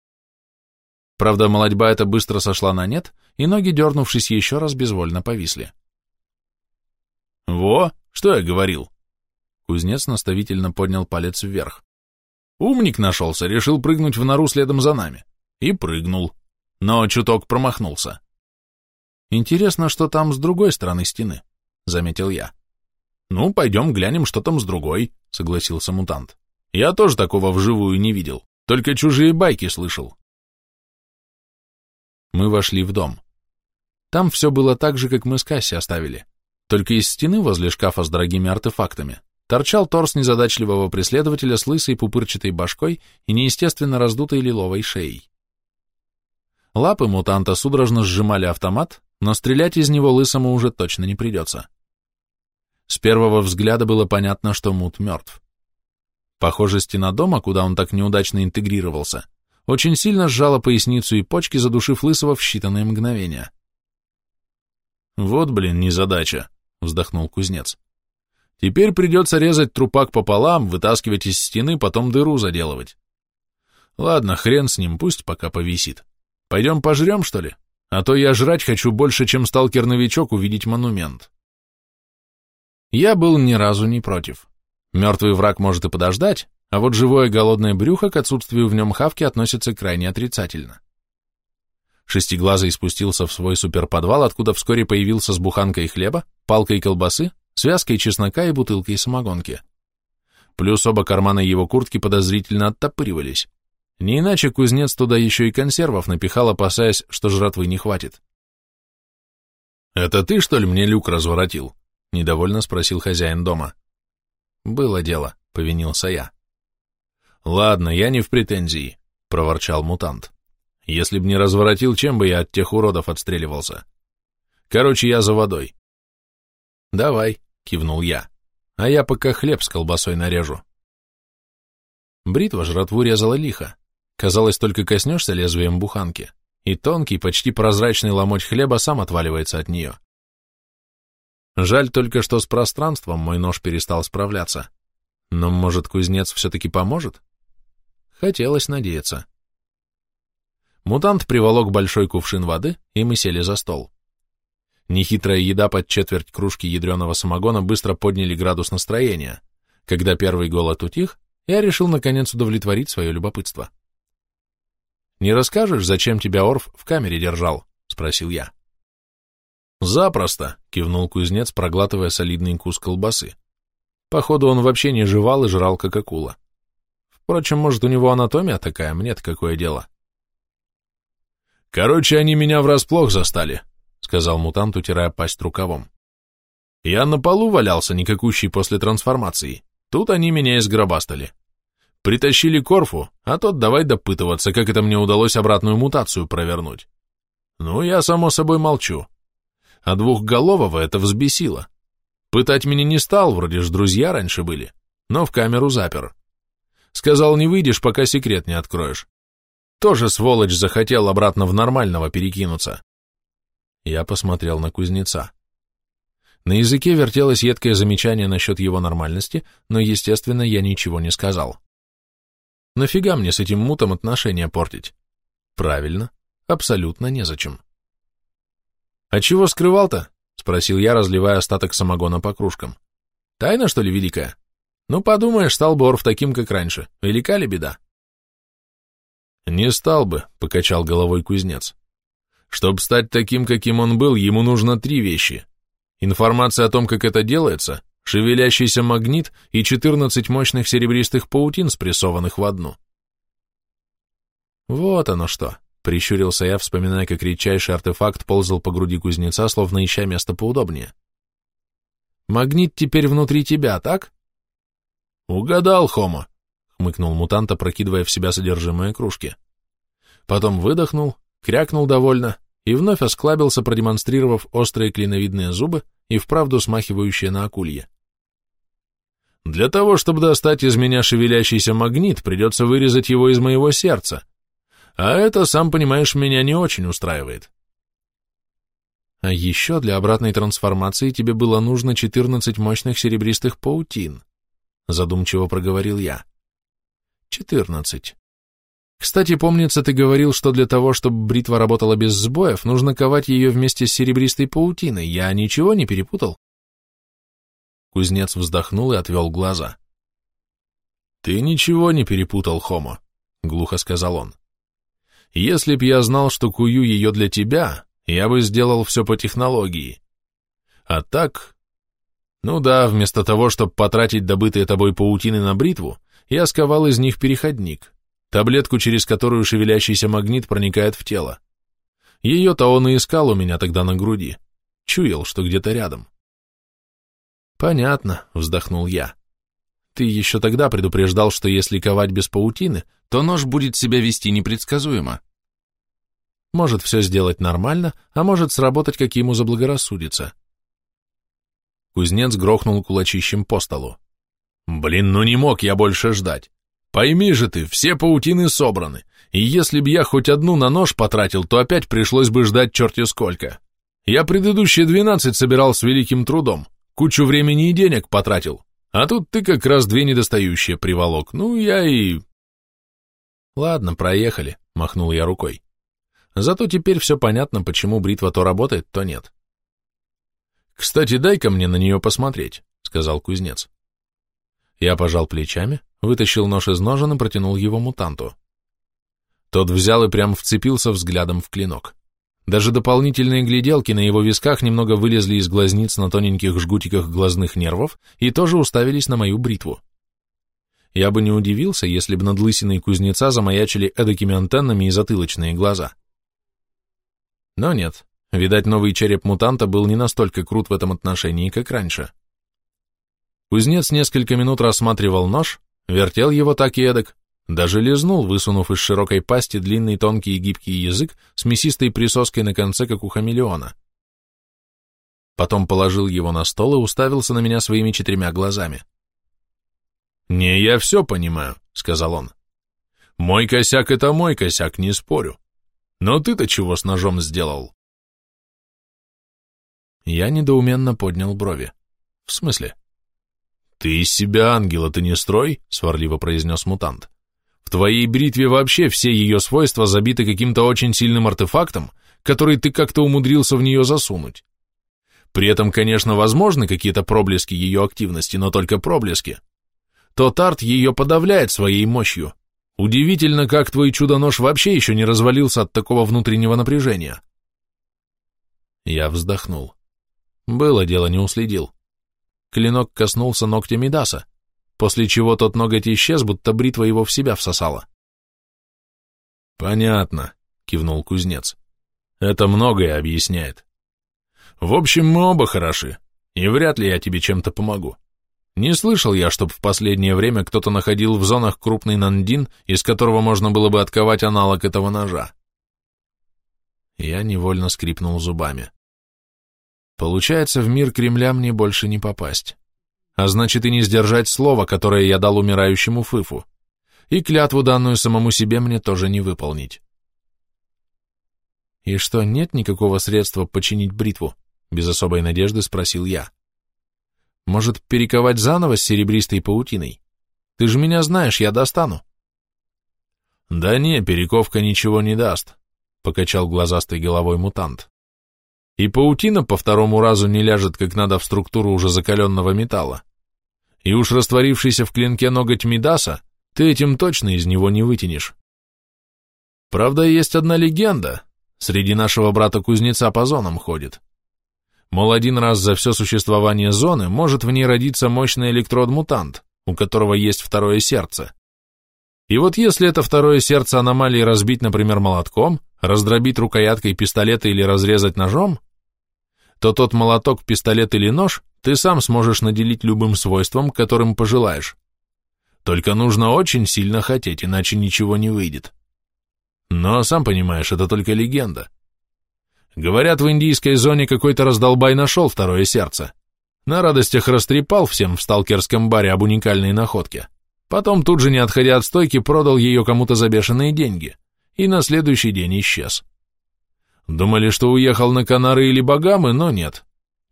B: Правда, молодьба эта быстро сошла на нет, и ноги, дернувшись еще раз, безвольно повисли. «Во, что я говорил?» Кузнец наставительно поднял палец вверх. «Умник нашелся, решил прыгнуть в нору следом за нами. И прыгнул. Но чуток промахнулся. Интересно, что там с другой стороны стены, заметил я. Ну, пойдем глянем, что там с другой, согласился мутант. Я тоже такого вживую не видел, только чужие байки слышал. Мы вошли в дом. Там все было так же, как мы с Касси оставили. Только из стены возле шкафа с дорогими артефактами торчал торс незадачливого преследователя с лысой пупырчатой башкой и неестественно раздутой лиловой шеей. Лапы мутанта судорожно сжимали автомат, но стрелять из него лысому уже точно не придется. С первого взгляда было понятно, что Мут мертв. Похоже, стена дома, куда он так неудачно интегрировался, очень сильно сжала поясницу и почки, задушив лысого в считанные мгновения. «Вот, блин, незадача», — вздохнул кузнец. «Теперь придется резать трупак пополам, вытаскивать из стены, потом дыру заделывать. Ладно, хрен с ним, пусть пока повисит. Пойдем пожрем, что ли?» А то я жрать хочу больше, чем сталкер-новичок увидеть монумент. Я был ни разу не против. Мертвый враг может и подождать, а вот живое голодное брюхо к отсутствию в нем хавки относится крайне отрицательно. Шестиглазый спустился в свой суперподвал, откуда вскоре появился с буханкой хлеба, палкой колбасы, связкой чеснока и бутылкой самогонки. Плюс оба кармана его куртки подозрительно оттопыривались. Не иначе кузнец туда еще и консервов напихал, опасаясь, что жратвы не хватит. «Это ты, что ли, мне люк разворотил?» — недовольно спросил хозяин дома. «Было дело», — повинился я.
A: Ладно, я не в претензии, проворчал мутант. Если б не разворотил, чем бы я от тех уродов отстреливался? Короче, я за водой. Давай, кивнул я. А я пока хлеб с колбасой нарежу. Бритва жратву резала лихо. Казалось, только коснешься лезвием буханки, и тонкий, почти прозрачный ломоть хлеба сам отваливается от нее. Жаль только, что с пространством мой нож перестал справляться. Но, может, кузнец все-таки поможет? Хотелось надеяться. Мутант приволок большой кувшин воды, и мы сели за стол. Нехитрая еда под четверть кружки ядреного самогона быстро подняли градус настроения. Когда первый голод утих, я решил наконец удовлетворить свое любопытство. «Не расскажешь, зачем тебя Орф в камере держал?» — спросил я. «Запросто», — кивнул кузнец, проглатывая солидный кус колбасы. Походу, он вообще не жевал и жрал, как акула. Впрочем, может, у него анатомия такая, мне-то какое дело. «Короче, они меня врасплох застали», — сказал мутант, утирая пасть рукавом. «Я на полу валялся, никакущий после трансформации. Тут они меня изгробастали. Притащили Корфу, а тот давай допытываться, как это мне удалось обратную мутацию провернуть. Ну, я, само собой, молчу а двухголового это взбесило. Пытать меня не стал, вроде ж друзья раньше были, но в камеру запер. Сказал, не выйдешь, пока секрет не откроешь. Тоже сволочь захотел обратно в нормального перекинуться. Я посмотрел на кузнеца. На языке вертелось едкое замечание насчет его нормальности, но, естественно, я ничего не сказал. Нафига мне с этим мутом отношения портить? Правильно, абсолютно незачем. «А чего скрывал-то?» — спросил я, разливая остаток самогона по кружкам. «Тайна, что ли, великая? Ну, подумаешь, стал бы Орф таким, как раньше. Велика ли беда?» «Не стал бы», — покачал головой кузнец. «Чтобы стать таким, каким он был, ему нужно три вещи. Информация о том, как это делается, шевелящийся магнит и 14 мощных серебристых паутин, спрессованных в одну». «Вот оно что», Прищурился я, вспоминая, как редчайший артефакт ползал по груди кузнеца, словно ища место поудобнее. «Магнит теперь внутри тебя, так?» «Угадал, Хома», — хмыкнул мутант, опрокидывая в себя содержимое кружки. Потом выдохнул, крякнул довольно и вновь осклабился, продемонстрировав острые клиновидные зубы и вправду смахивающие на акулье. «Для того, чтобы достать из меня шевелящийся магнит, придется вырезать его из моего сердца, а это, сам понимаешь, меня не очень устраивает. А еще для обратной трансформации тебе было нужно 14 мощных серебристых паутин, задумчиво проговорил я. 14. Кстати, помнится, ты говорил, что для того, чтобы бритва работала без сбоев, нужно ковать ее вместе с серебристой паутиной. Я ничего не перепутал? Кузнец вздохнул и отвел глаза. «Ты ничего не перепутал, Хомо», — глухо сказал он. Если б я знал, что кую ее для тебя, я бы сделал все по технологии. А так... Ну да, вместо того, чтобы потратить добытые тобой паутины на бритву, я сковал из них переходник, таблетку, через которую шевелящийся магнит проникает в тело. Ее-то он и искал у меня тогда на груди. Чуял, что где-то рядом. «Понятно», — вздохнул я. «Ты еще тогда предупреждал, что если ковать без паутины, то нож будет себя вести непредсказуемо. Может все сделать нормально, а может сработать, как ему заблагорассудится. Кузнец грохнул кулачищем по столу. «Блин, ну не мог я больше ждать. Пойми же ты, все паутины собраны, и если б я хоть одну на нож потратил, то опять пришлось бы ждать черти сколько. Я предыдущие двенадцать собирал с великим трудом, кучу времени и денег потратил, а тут ты как раз две недостающие приволок, ну я и «Ладно, проехали», — махнул я рукой. «Зато теперь все понятно, почему бритва то работает, то нет». «Кстати, дай-ка мне на нее посмотреть», — сказал кузнец. Я пожал плечами, вытащил нож из ножен и протянул его мутанту. Тот взял и прям вцепился взглядом в клинок. Даже дополнительные гляделки на его висках немного вылезли из глазниц на тоненьких жгутиках глазных нервов и тоже уставились на мою бритву. Я бы не удивился, если бы над лысиной кузнеца замаячили эдакими антеннами и затылочные глаза. Но нет, видать, новый череп мутанта был не настолько крут в этом отношении, как раньше. Кузнец несколько минут рассматривал нож, вертел его так и эдак, Даже лизнул, высунув из широкой пасти длинный тонкий и гибкий язык с мясистой присоской на конце, как у хамелеона. Потом положил его на стол и уставился на меня своими четырьмя глазами. «Не, я все понимаю», — сказал он. «Мой косяк — это мой косяк, не спорю. Но ты-то чего с ножом сделал?» Я недоуменно поднял брови. «В смысле?» «Ты из себя ангела ты не строй», — сварливо произнес мутант. «В твоей бритве вообще все ее свойства забиты каким-то очень сильным артефактом, который ты как-то умудрился в нее засунуть. При этом, конечно, возможны какие-то проблески ее активности, но только проблески. Тот арт ее подавляет своей мощью. Удивительно, как твой чудо-нож вообще еще не развалился от такого внутреннего напряжения». Я вздохнул. Было дело, не уследил. Клинок коснулся ногтя Мидаса, после чего тот ноготь исчез, будто бритва его в себя всосала. «Понятно», — кивнул кузнец. «Это многое объясняет. В общем, мы оба хороши, и вряд ли я тебе чем-то помогу. Не слышал я, чтоб в последнее время кто-то находил в зонах крупный нандин, из которого можно было бы отковать аналог этого ножа». Я невольно скрипнул зубами. Получается, в мир Кремля мне больше не попасть. А значит, и не сдержать слово, которое я дал умирающему Фыфу. И клятву, данную самому себе, мне тоже не выполнить. «И что, нет никакого средства починить бритву?» Без особой надежды спросил я. «Может, перековать заново с серебристой паутиной? Ты же меня знаешь, я достану». «Да не, перековка ничего не даст», — покачал глазастой головой мутант. И паутина по второму разу не ляжет как надо в структуру уже закаленного металла. И уж растворившийся в клинке ноготь Мидаса, ты этим точно из него не вытянешь. Правда, есть одна легенда, среди нашего брата-кузнеца по зонам ходит. Мол, один раз за все существование зоны может в ней родиться мощный электрод-мутант, у которого есть второе сердце. И вот если это второе сердце аномалии разбить, например, молотком, раздробить рукояткой пистолета или разрезать ножом, то тот молоток, пистолет или нож ты сам сможешь наделить любым свойством, которым пожелаешь. Только нужно очень сильно хотеть, иначе ничего не выйдет. Но, сам понимаешь, это только легенда. Говорят, в индийской зоне какой-то раздолбай нашел второе сердце. На радостях растрепал всем в сталкерском баре об уникальной находке. Потом тут же, не отходя от стойки, продал ее кому-то за бешеные деньги. И на следующий день исчез. Думали, что уехал на Канары или Багамы, но нет.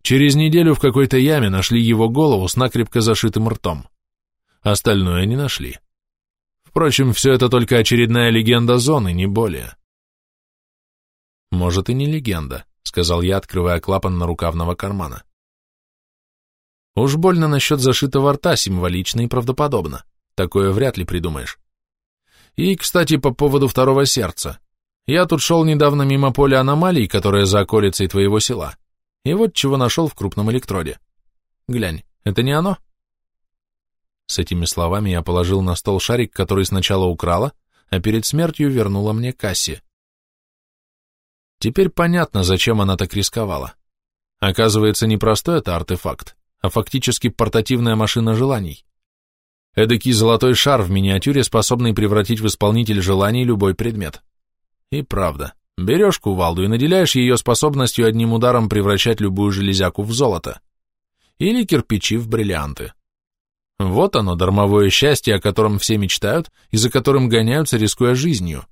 A: Через неделю в какой-то яме нашли его голову с накрепко зашитым ртом. Остальное не нашли. Впрочем, все это только очередная легенда зоны, не более. Может и не легенда, сказал я, открывая клапан на рукавного кармана. Уж больно насчет зашитого рта символично и правдоподобно. Такое вряд ли придумаешь. И, кстати, по поводу второго сердца. Я тут шел недавно мимо поля аномалий, которое за околицей твоего села, и вот чего нашел в крупном электроде. Глянь, это не оно?» С этими словами я положил на стол шарик, который сначала украла, а перед смертью вернула мне Касси. Теперь понятно, зачем она так рисковала. Оказывается, не простой это артефакт, а фактически портативная машина желаний. Эдакий золотой шар в миниатюре, способный превратить в исполнитель желаний любой предмет. И правда, берешь кувалду и наделяешь ее способностью одним ударом превращать любую железяку в золото. Или кирпичи в бриллианты. Вот оно, дармовое счастье, о котором все мечтают и за которым гоняются, рискуя жизнью.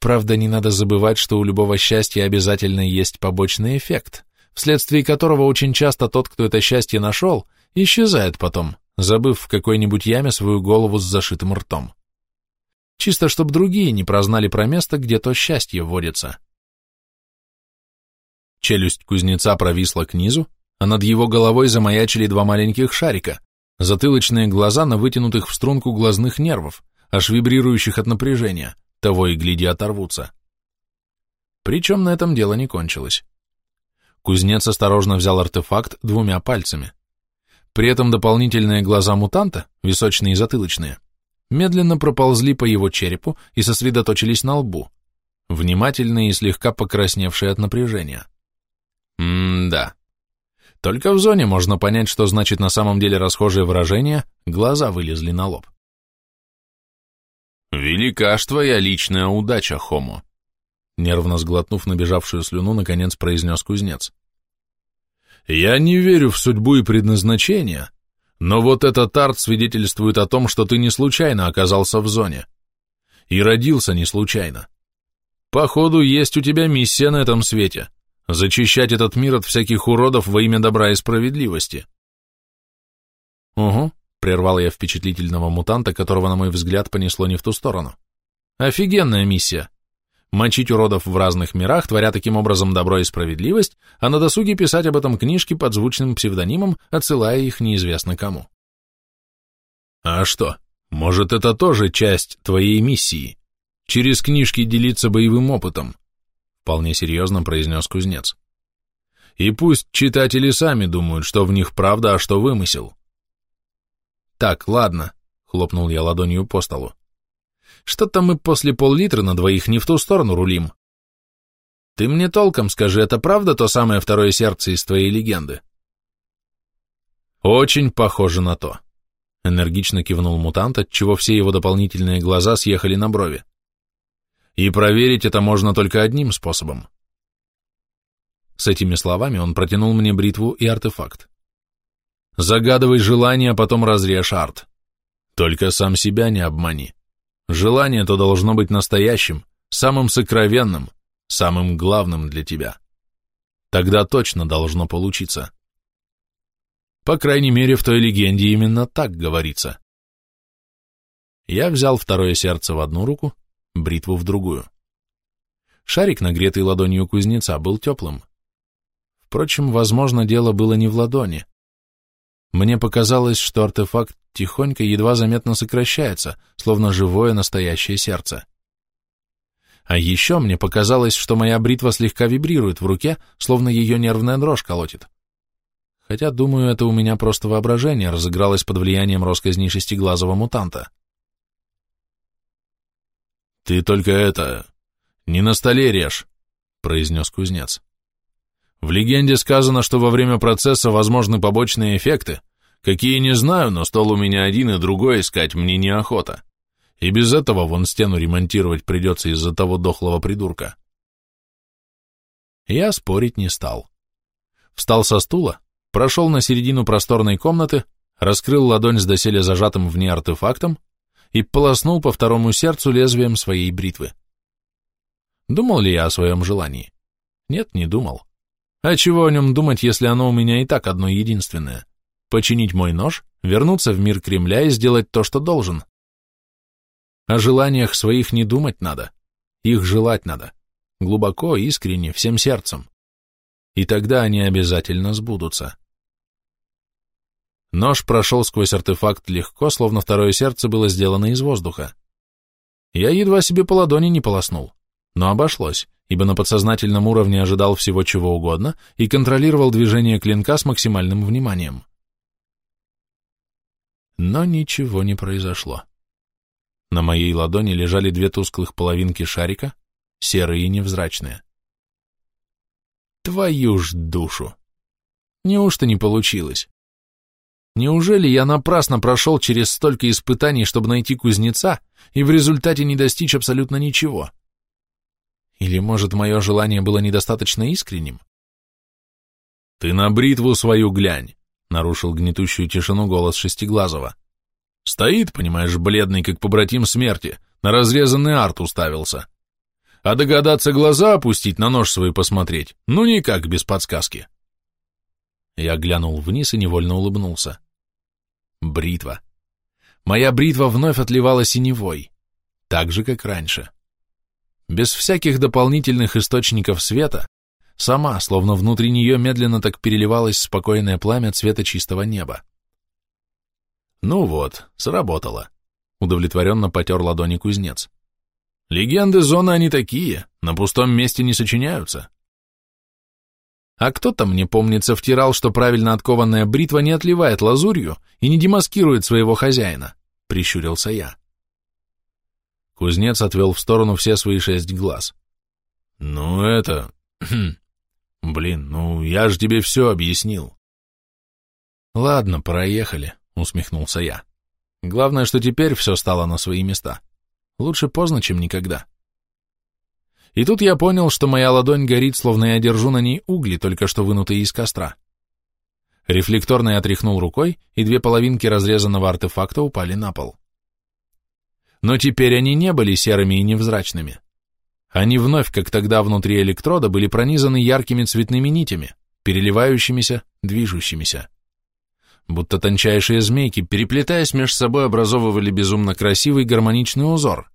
A: Правда, не надо забывать, что у любого счастья обязательно есть побочный эффект, вследствие которого очень часто тот, кто это счастье нашел, исчезает потом, забыв в какой-нибудь яме свою голову с зашитым ртом чисто чтобы другие не прознали про место, где то счастье водится. Челюсть кузнеца провисла к низу, а над его головой замаячили два маленьких шарика, затылочные глаза на вытянутых в струнку глазных нервов, аж вибрирующих от напряжения, того и гляди оторвутся. Причем на этом дело не кончилось. Кузнец осторожно взял артефакт двумя пальцами. При этом дополнительные глаза мутанта, височные и затылочные, медленно проползли по его черепу и сосредоточились на лбу, внимательные и слегка покрасневшие от напряжения. М-да. Только в зоне можно понять, что значит на самом деле расхожее выражение «глаза вылезли на лоб». Велика ж твоя личная удача, Хомо. Нервно сглотнув набежавшую слюну, наконец произнес кузнец. Я не верю в судьбу и предназначение, но вот этот арт свидетельствует о том, что ты не случайно оказался в зоне. И родился не случайно. Походу, есть у тебя миссия на этом свете — зачищать этот мир от всяких уродов во имя добра и справедливости. Угу, прервал я впечатлительного мутанта, которого, на мой взгляд, понесло не в ту сторону. Офигенная миссия. Мочить уродов в разных мирах, творя таким образом добро и справедливость, а на досуге писать об этом книжки под звучным псевдонимом, отсылая их неизвестно кому. А что, может, это тоже часть твоей миссии? Через книжки делиться боевым опытом, вполне серьезно произнес кузнец. И пусть читатели сами думают, что в них правда, а что вымысел. Так, ладно, хлопнул я ладонью по столу. Что-то мы после пол-литра на двоих не в ту сторону рулим. Ты мне толком скажи, это правда то самое второе сердце из твоей легенды? Очень похоже на то. Энергично кивнул мутант, отчего все его дополнительные глаза съехали на брови. И проверить это можно только одним способом. С этими словами он протянул мне бритву и артефакт. Загадывай желание, а потом разрежь арт. Только сам себя не обмани. Желание то должно быть настоящим, самым сокровенным, самым главным для тебя. Тогда точно должно получиться. По крайней мере, в той легенде именно так говорится. Я взял второе сердце в одну руку, бритву в другую. Шарик, нагретый ладонью кузнеца, был теплым. Впрочем, возможно, дело было не в ладони. Мне показалось, что артефакт тихонько, едва заметно сокращается, словно живое настоящее сердце. А еще мне показалось, что моя бритва слегка вибрирует в руке, словно ее нервная дрожь колотит. Хотя, думаю, это у меня просто воображение разыгралось под влиянием росказни шестиглазого мутанта. «Ты только это... не на столе режь», — произнес кузнец. «В легенде сказано, что во время процесса возможны побочные эффекты, какие не знаю, но стол у меня один и другой искать мне неохота. И без этого вон стену ремонтировать придется из-за того дохлого придурка». Я спорить не стал. Встал со стула, прошел на середину просторной комнаты, раскрыл ладонь с доселе зажатым в ней артефактом и полоснул по второму сердцу лезвием своей бритвы. Думал ли я о своем желании? Нет, не думал. А чего о нем думать, если оно у меня и так одно единственное? Починить мой нож, вернуться в мир Кремля и сделать то, что должен. О желаниях своих не думать надо, их желать надо, глубоко, искренне, всем сердцем. И тогда они обязательно сбудутся. Нож прошел сквозь артефакт легко, словно второе сердце было сделано из воздуха. Я едва себе по ладони не полоснул, но обошлось, ибо на подсознательном уровне ожидал всего чего угодно и контролировал движение клинка с максимальным вниманием. Но ничего не произошло. На моей ладони лежали две тусклых половинки шарика, серые и невзрачные. Твою ж душу! Неужто не получилось? Неужели я напрасно прошел через столько испытаний, чтобы найти кузнеца, и в результате не достичь абсолютно ничего? Или, может, мое желание было недостаточно искренним? «Ты на бритву свою глянь!» — нарушил гнетущую тишину голос Шестиглазого. «Стоит, понимаешь, бледный, как побратим смерти, на разрезанный арт уставился. А догадаться глаза опустить, на нож свой посмотреть, ну никак без подсказки». Я глянул вниз и невольно улыбнулся. Бритва. Моя бритва вновь отливала синевой, так же, как раньше. Без всяких дополнительных источников света, сама, словно внутри нее медленно так переливалось спокойное пламя цвета чистого неба. Ну вот, сработало. Удовлетворенно потер ладони кузнец. Легенды зоны они такие, на пустом месте не сочиняются. А кто-то, мне помнится, втирал, что правильно откованная бритва не отливает лазурью и не демаскирует своего хозяина, прищурился я. Кузнец отвел в сторону все свои шесть глаз. Ну это... Блин, ну я же тебе все объяснил. Ладно, проехали, усмехнулся я. Главное, что теперь все стало на свои места. Лучше поздно, чем никогда. И тут я понял, что моя ладонь горит, словно я держу на ней угли, только что вынутые из костра. Рефлекторно я отряхнул рукой, и две половинки разрезанного артефакта упали на пол. Но теперь они не были серыми и невзрачными. Они вновь, как тогда внутри электрода, были пронизаны яркими цветными нитями, переливающимися, движущимися. Будто тончайшие змейки, переплетаясь между собой, образовывали безумно красивый гармоничный узор,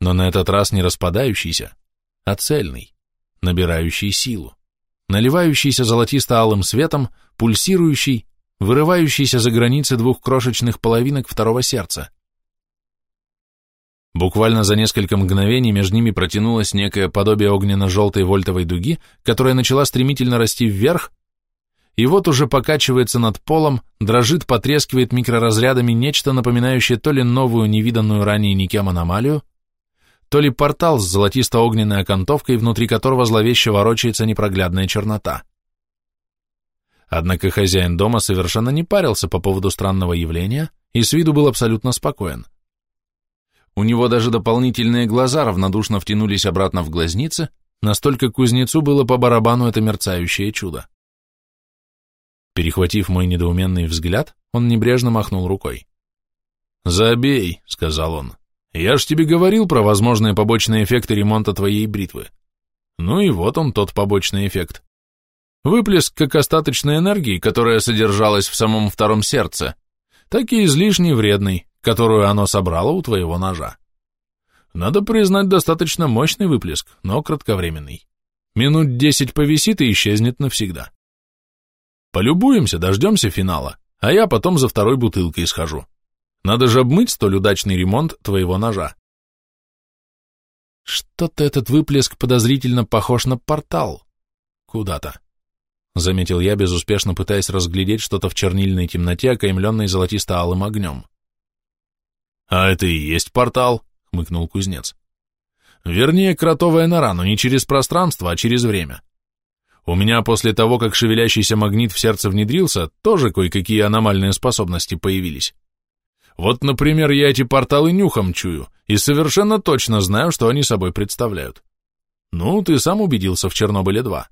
A: но на этот раз не распадающийся, а цельный, набирающий силу, наливающийся золотисто-алым светом, пульсирующий, вырывающийся за границы двух крошечных половинок второго сердца. Буквально за несколько мгновений между ними протянулось некое подобие огненно-желтой вольтовой дуги, которая начала стремительно расти вверх, и вот уже покачивается над полом, дрожит, потрескивает микроразрядами нечто, напоминающее то ли новую невиданную ранее никем аномалию, то ли портал с золотисто-огненной окантовкой, внутри которого зловеще ворочается непроглядная чернота. Однако хозяин дома совершенно не парился по поводу странного явления и с виду был абсолютно спокоен. У него даже дополнительные глаза равнодушно втянулись обратно в глазницы, настолько кузнецу было по барабану это мерцающее чудо. Перехватив мой недоуменный взгляд, он небрежно махнул рукой. «Забей», — сказал он. «Я ж тебе говорил про возможные побочные эффекты ремонта твоей бритвы. Ну и вот он, тот побочный эффект. Выплеск как остаточной энергии, которая содержалась в самом втором сердце, так и излишне вредный, которую оно собрало у твоего ножа. Надо признать, достаточно мощный выплеск, но кратковременный. Минут десять повисит и исчезнет навсегда. Полюбуемся, дождемся финала, а я потом за второй бутылкой схожу. Надо же обмыть столь удачный ремонт твоего ножа. Что-то этот выплеск подозрительно похож на портал. Куда-то. Заметил я, безуспешно пытаясь разглядеть что-то в чернильной темноте, окаймленной золотисто-алым огнем. «А это и есть портал», — хмыкнул кузнец. «Вернее, кротовая нора, но не через пространство, а через время. У меня после того, как шевелящийся магнит в сердце внедрился, тоже кое-какие аномальные способности появились. Вот, например, я эти порталы нюхом чую и совершенно точно знаю, что они собой представляют. Ну, ты сам убедился в Чернобыле-2.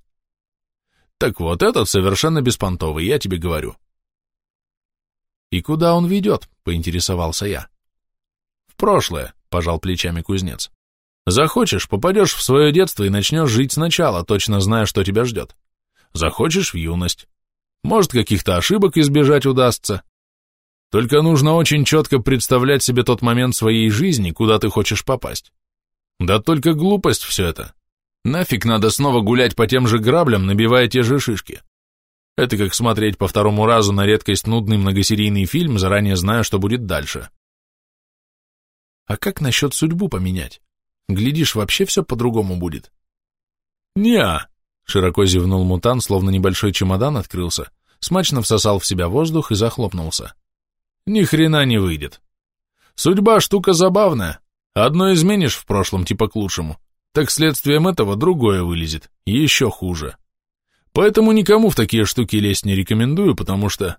A: Так вот, этот совершенно беспонтовый, я тебе говорю». «И куда он ведет?» — поинтересовался я. Прошлое, пожал плечами кузнец. Захочешь, попадешь в свое детство и начнешь жить сначала, точно зная, что тебя ждет. Захочешь в юность. Может, каких-то ошибок избежать удастся. Только нужно очень четко представлять себе тот момент своей жизни, куда ты хочешь попасть. Да только глупость все это. Нафиг надо снова гулять по тем же граблям, набивая те же шишки. Это как смотреть по второму разу на редкость нудный многосерийный фильм, заранее зная, что будет дальше. А как насчет судьбу поменять? Глядишь, вообще все по-другому будет. Неа, широко зевнул мутан, словно небольшой чемодан открылся, смачно всосал в себя воздух и захлопнулся. Ни хрена не выйдет. Судьба штука забавная. Одно изменишь в прошлом типа к лучшему, так следствием этого другое вылезет, еще хуже. Поэтому никому в такие штуки лезть не рекомендую, потому что...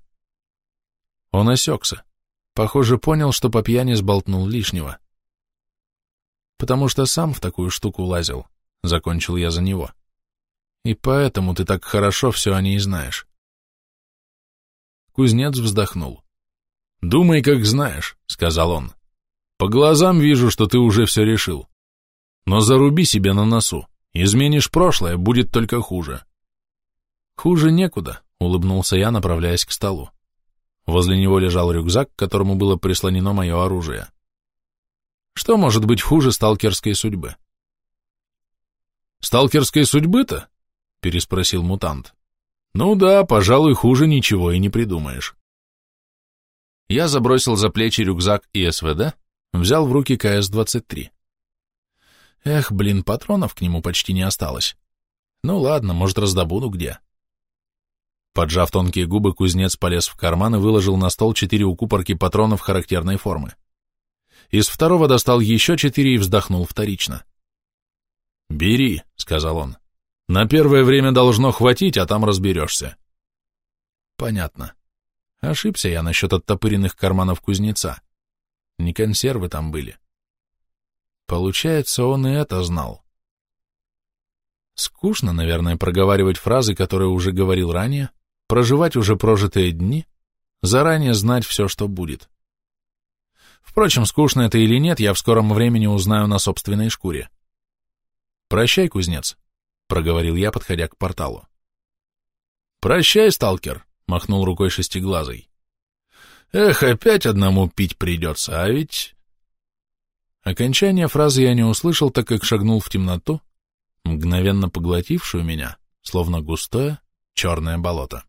A: Он осекся. Похоже, понял, что по пьяни сболтнул лишнего. Потому что сам в такую штуку лазил, закончил я за него. И поэтому ты так хорошо все о ней знаешь. Кузнец вздохнул. «Думай, как знаешь», — сказал он. «По глазам вижу, что ты уже все решил. Но заруби себе на носу. Изменишь прошлое, будет только хуже». «Хуже некуда», — улыбнулся я, направляясь к столу. Возле него лежал рюкзак, к которому было прислонено мое оружие. Что может быть хуже сталкерской судьбы? «Сталкерской судьбы-то?» — переспросил мутант. «Ну да, пожалуй, хуже ничего и не придумаешь». Я забросил за плечи рюкзак и СВД, взял в руки КС-23. Эх, блин, патронов к нему почти не осталось. Ну ладно, может, раздобуду где. Поджав тонкие губы, кузнец полез в карман и выложил на стол четыре укупорки патронов характерной формы. Из второго достал еще четыре и вздохнул вторично. «Бери», — сказал он. «На первое время должно хватить, а там разберешься». «Понятно. Ошибся я насчет оттопыренных карманов кузнеца. Не консервы там были». Получается, он и это знал. Скучно, наверное, проговаривать фразы, которые уже говорил ранее, проживать уже прожитые дни, заранее знать все, что будет. Впрочем, скучно это или нет, я в скором времени узнаю на собственной шкуре. «Прощай, кузнец», — проговорил я, подходя к порталу. «Прощай, сталкер», — махнул рукой шестиглазый. «Эх, опять одному пить придется, а ведь...» Окончание фразы я не услышал, так как шагнул в темноту, мгновенно поглотившую меня, словно густое черное болото.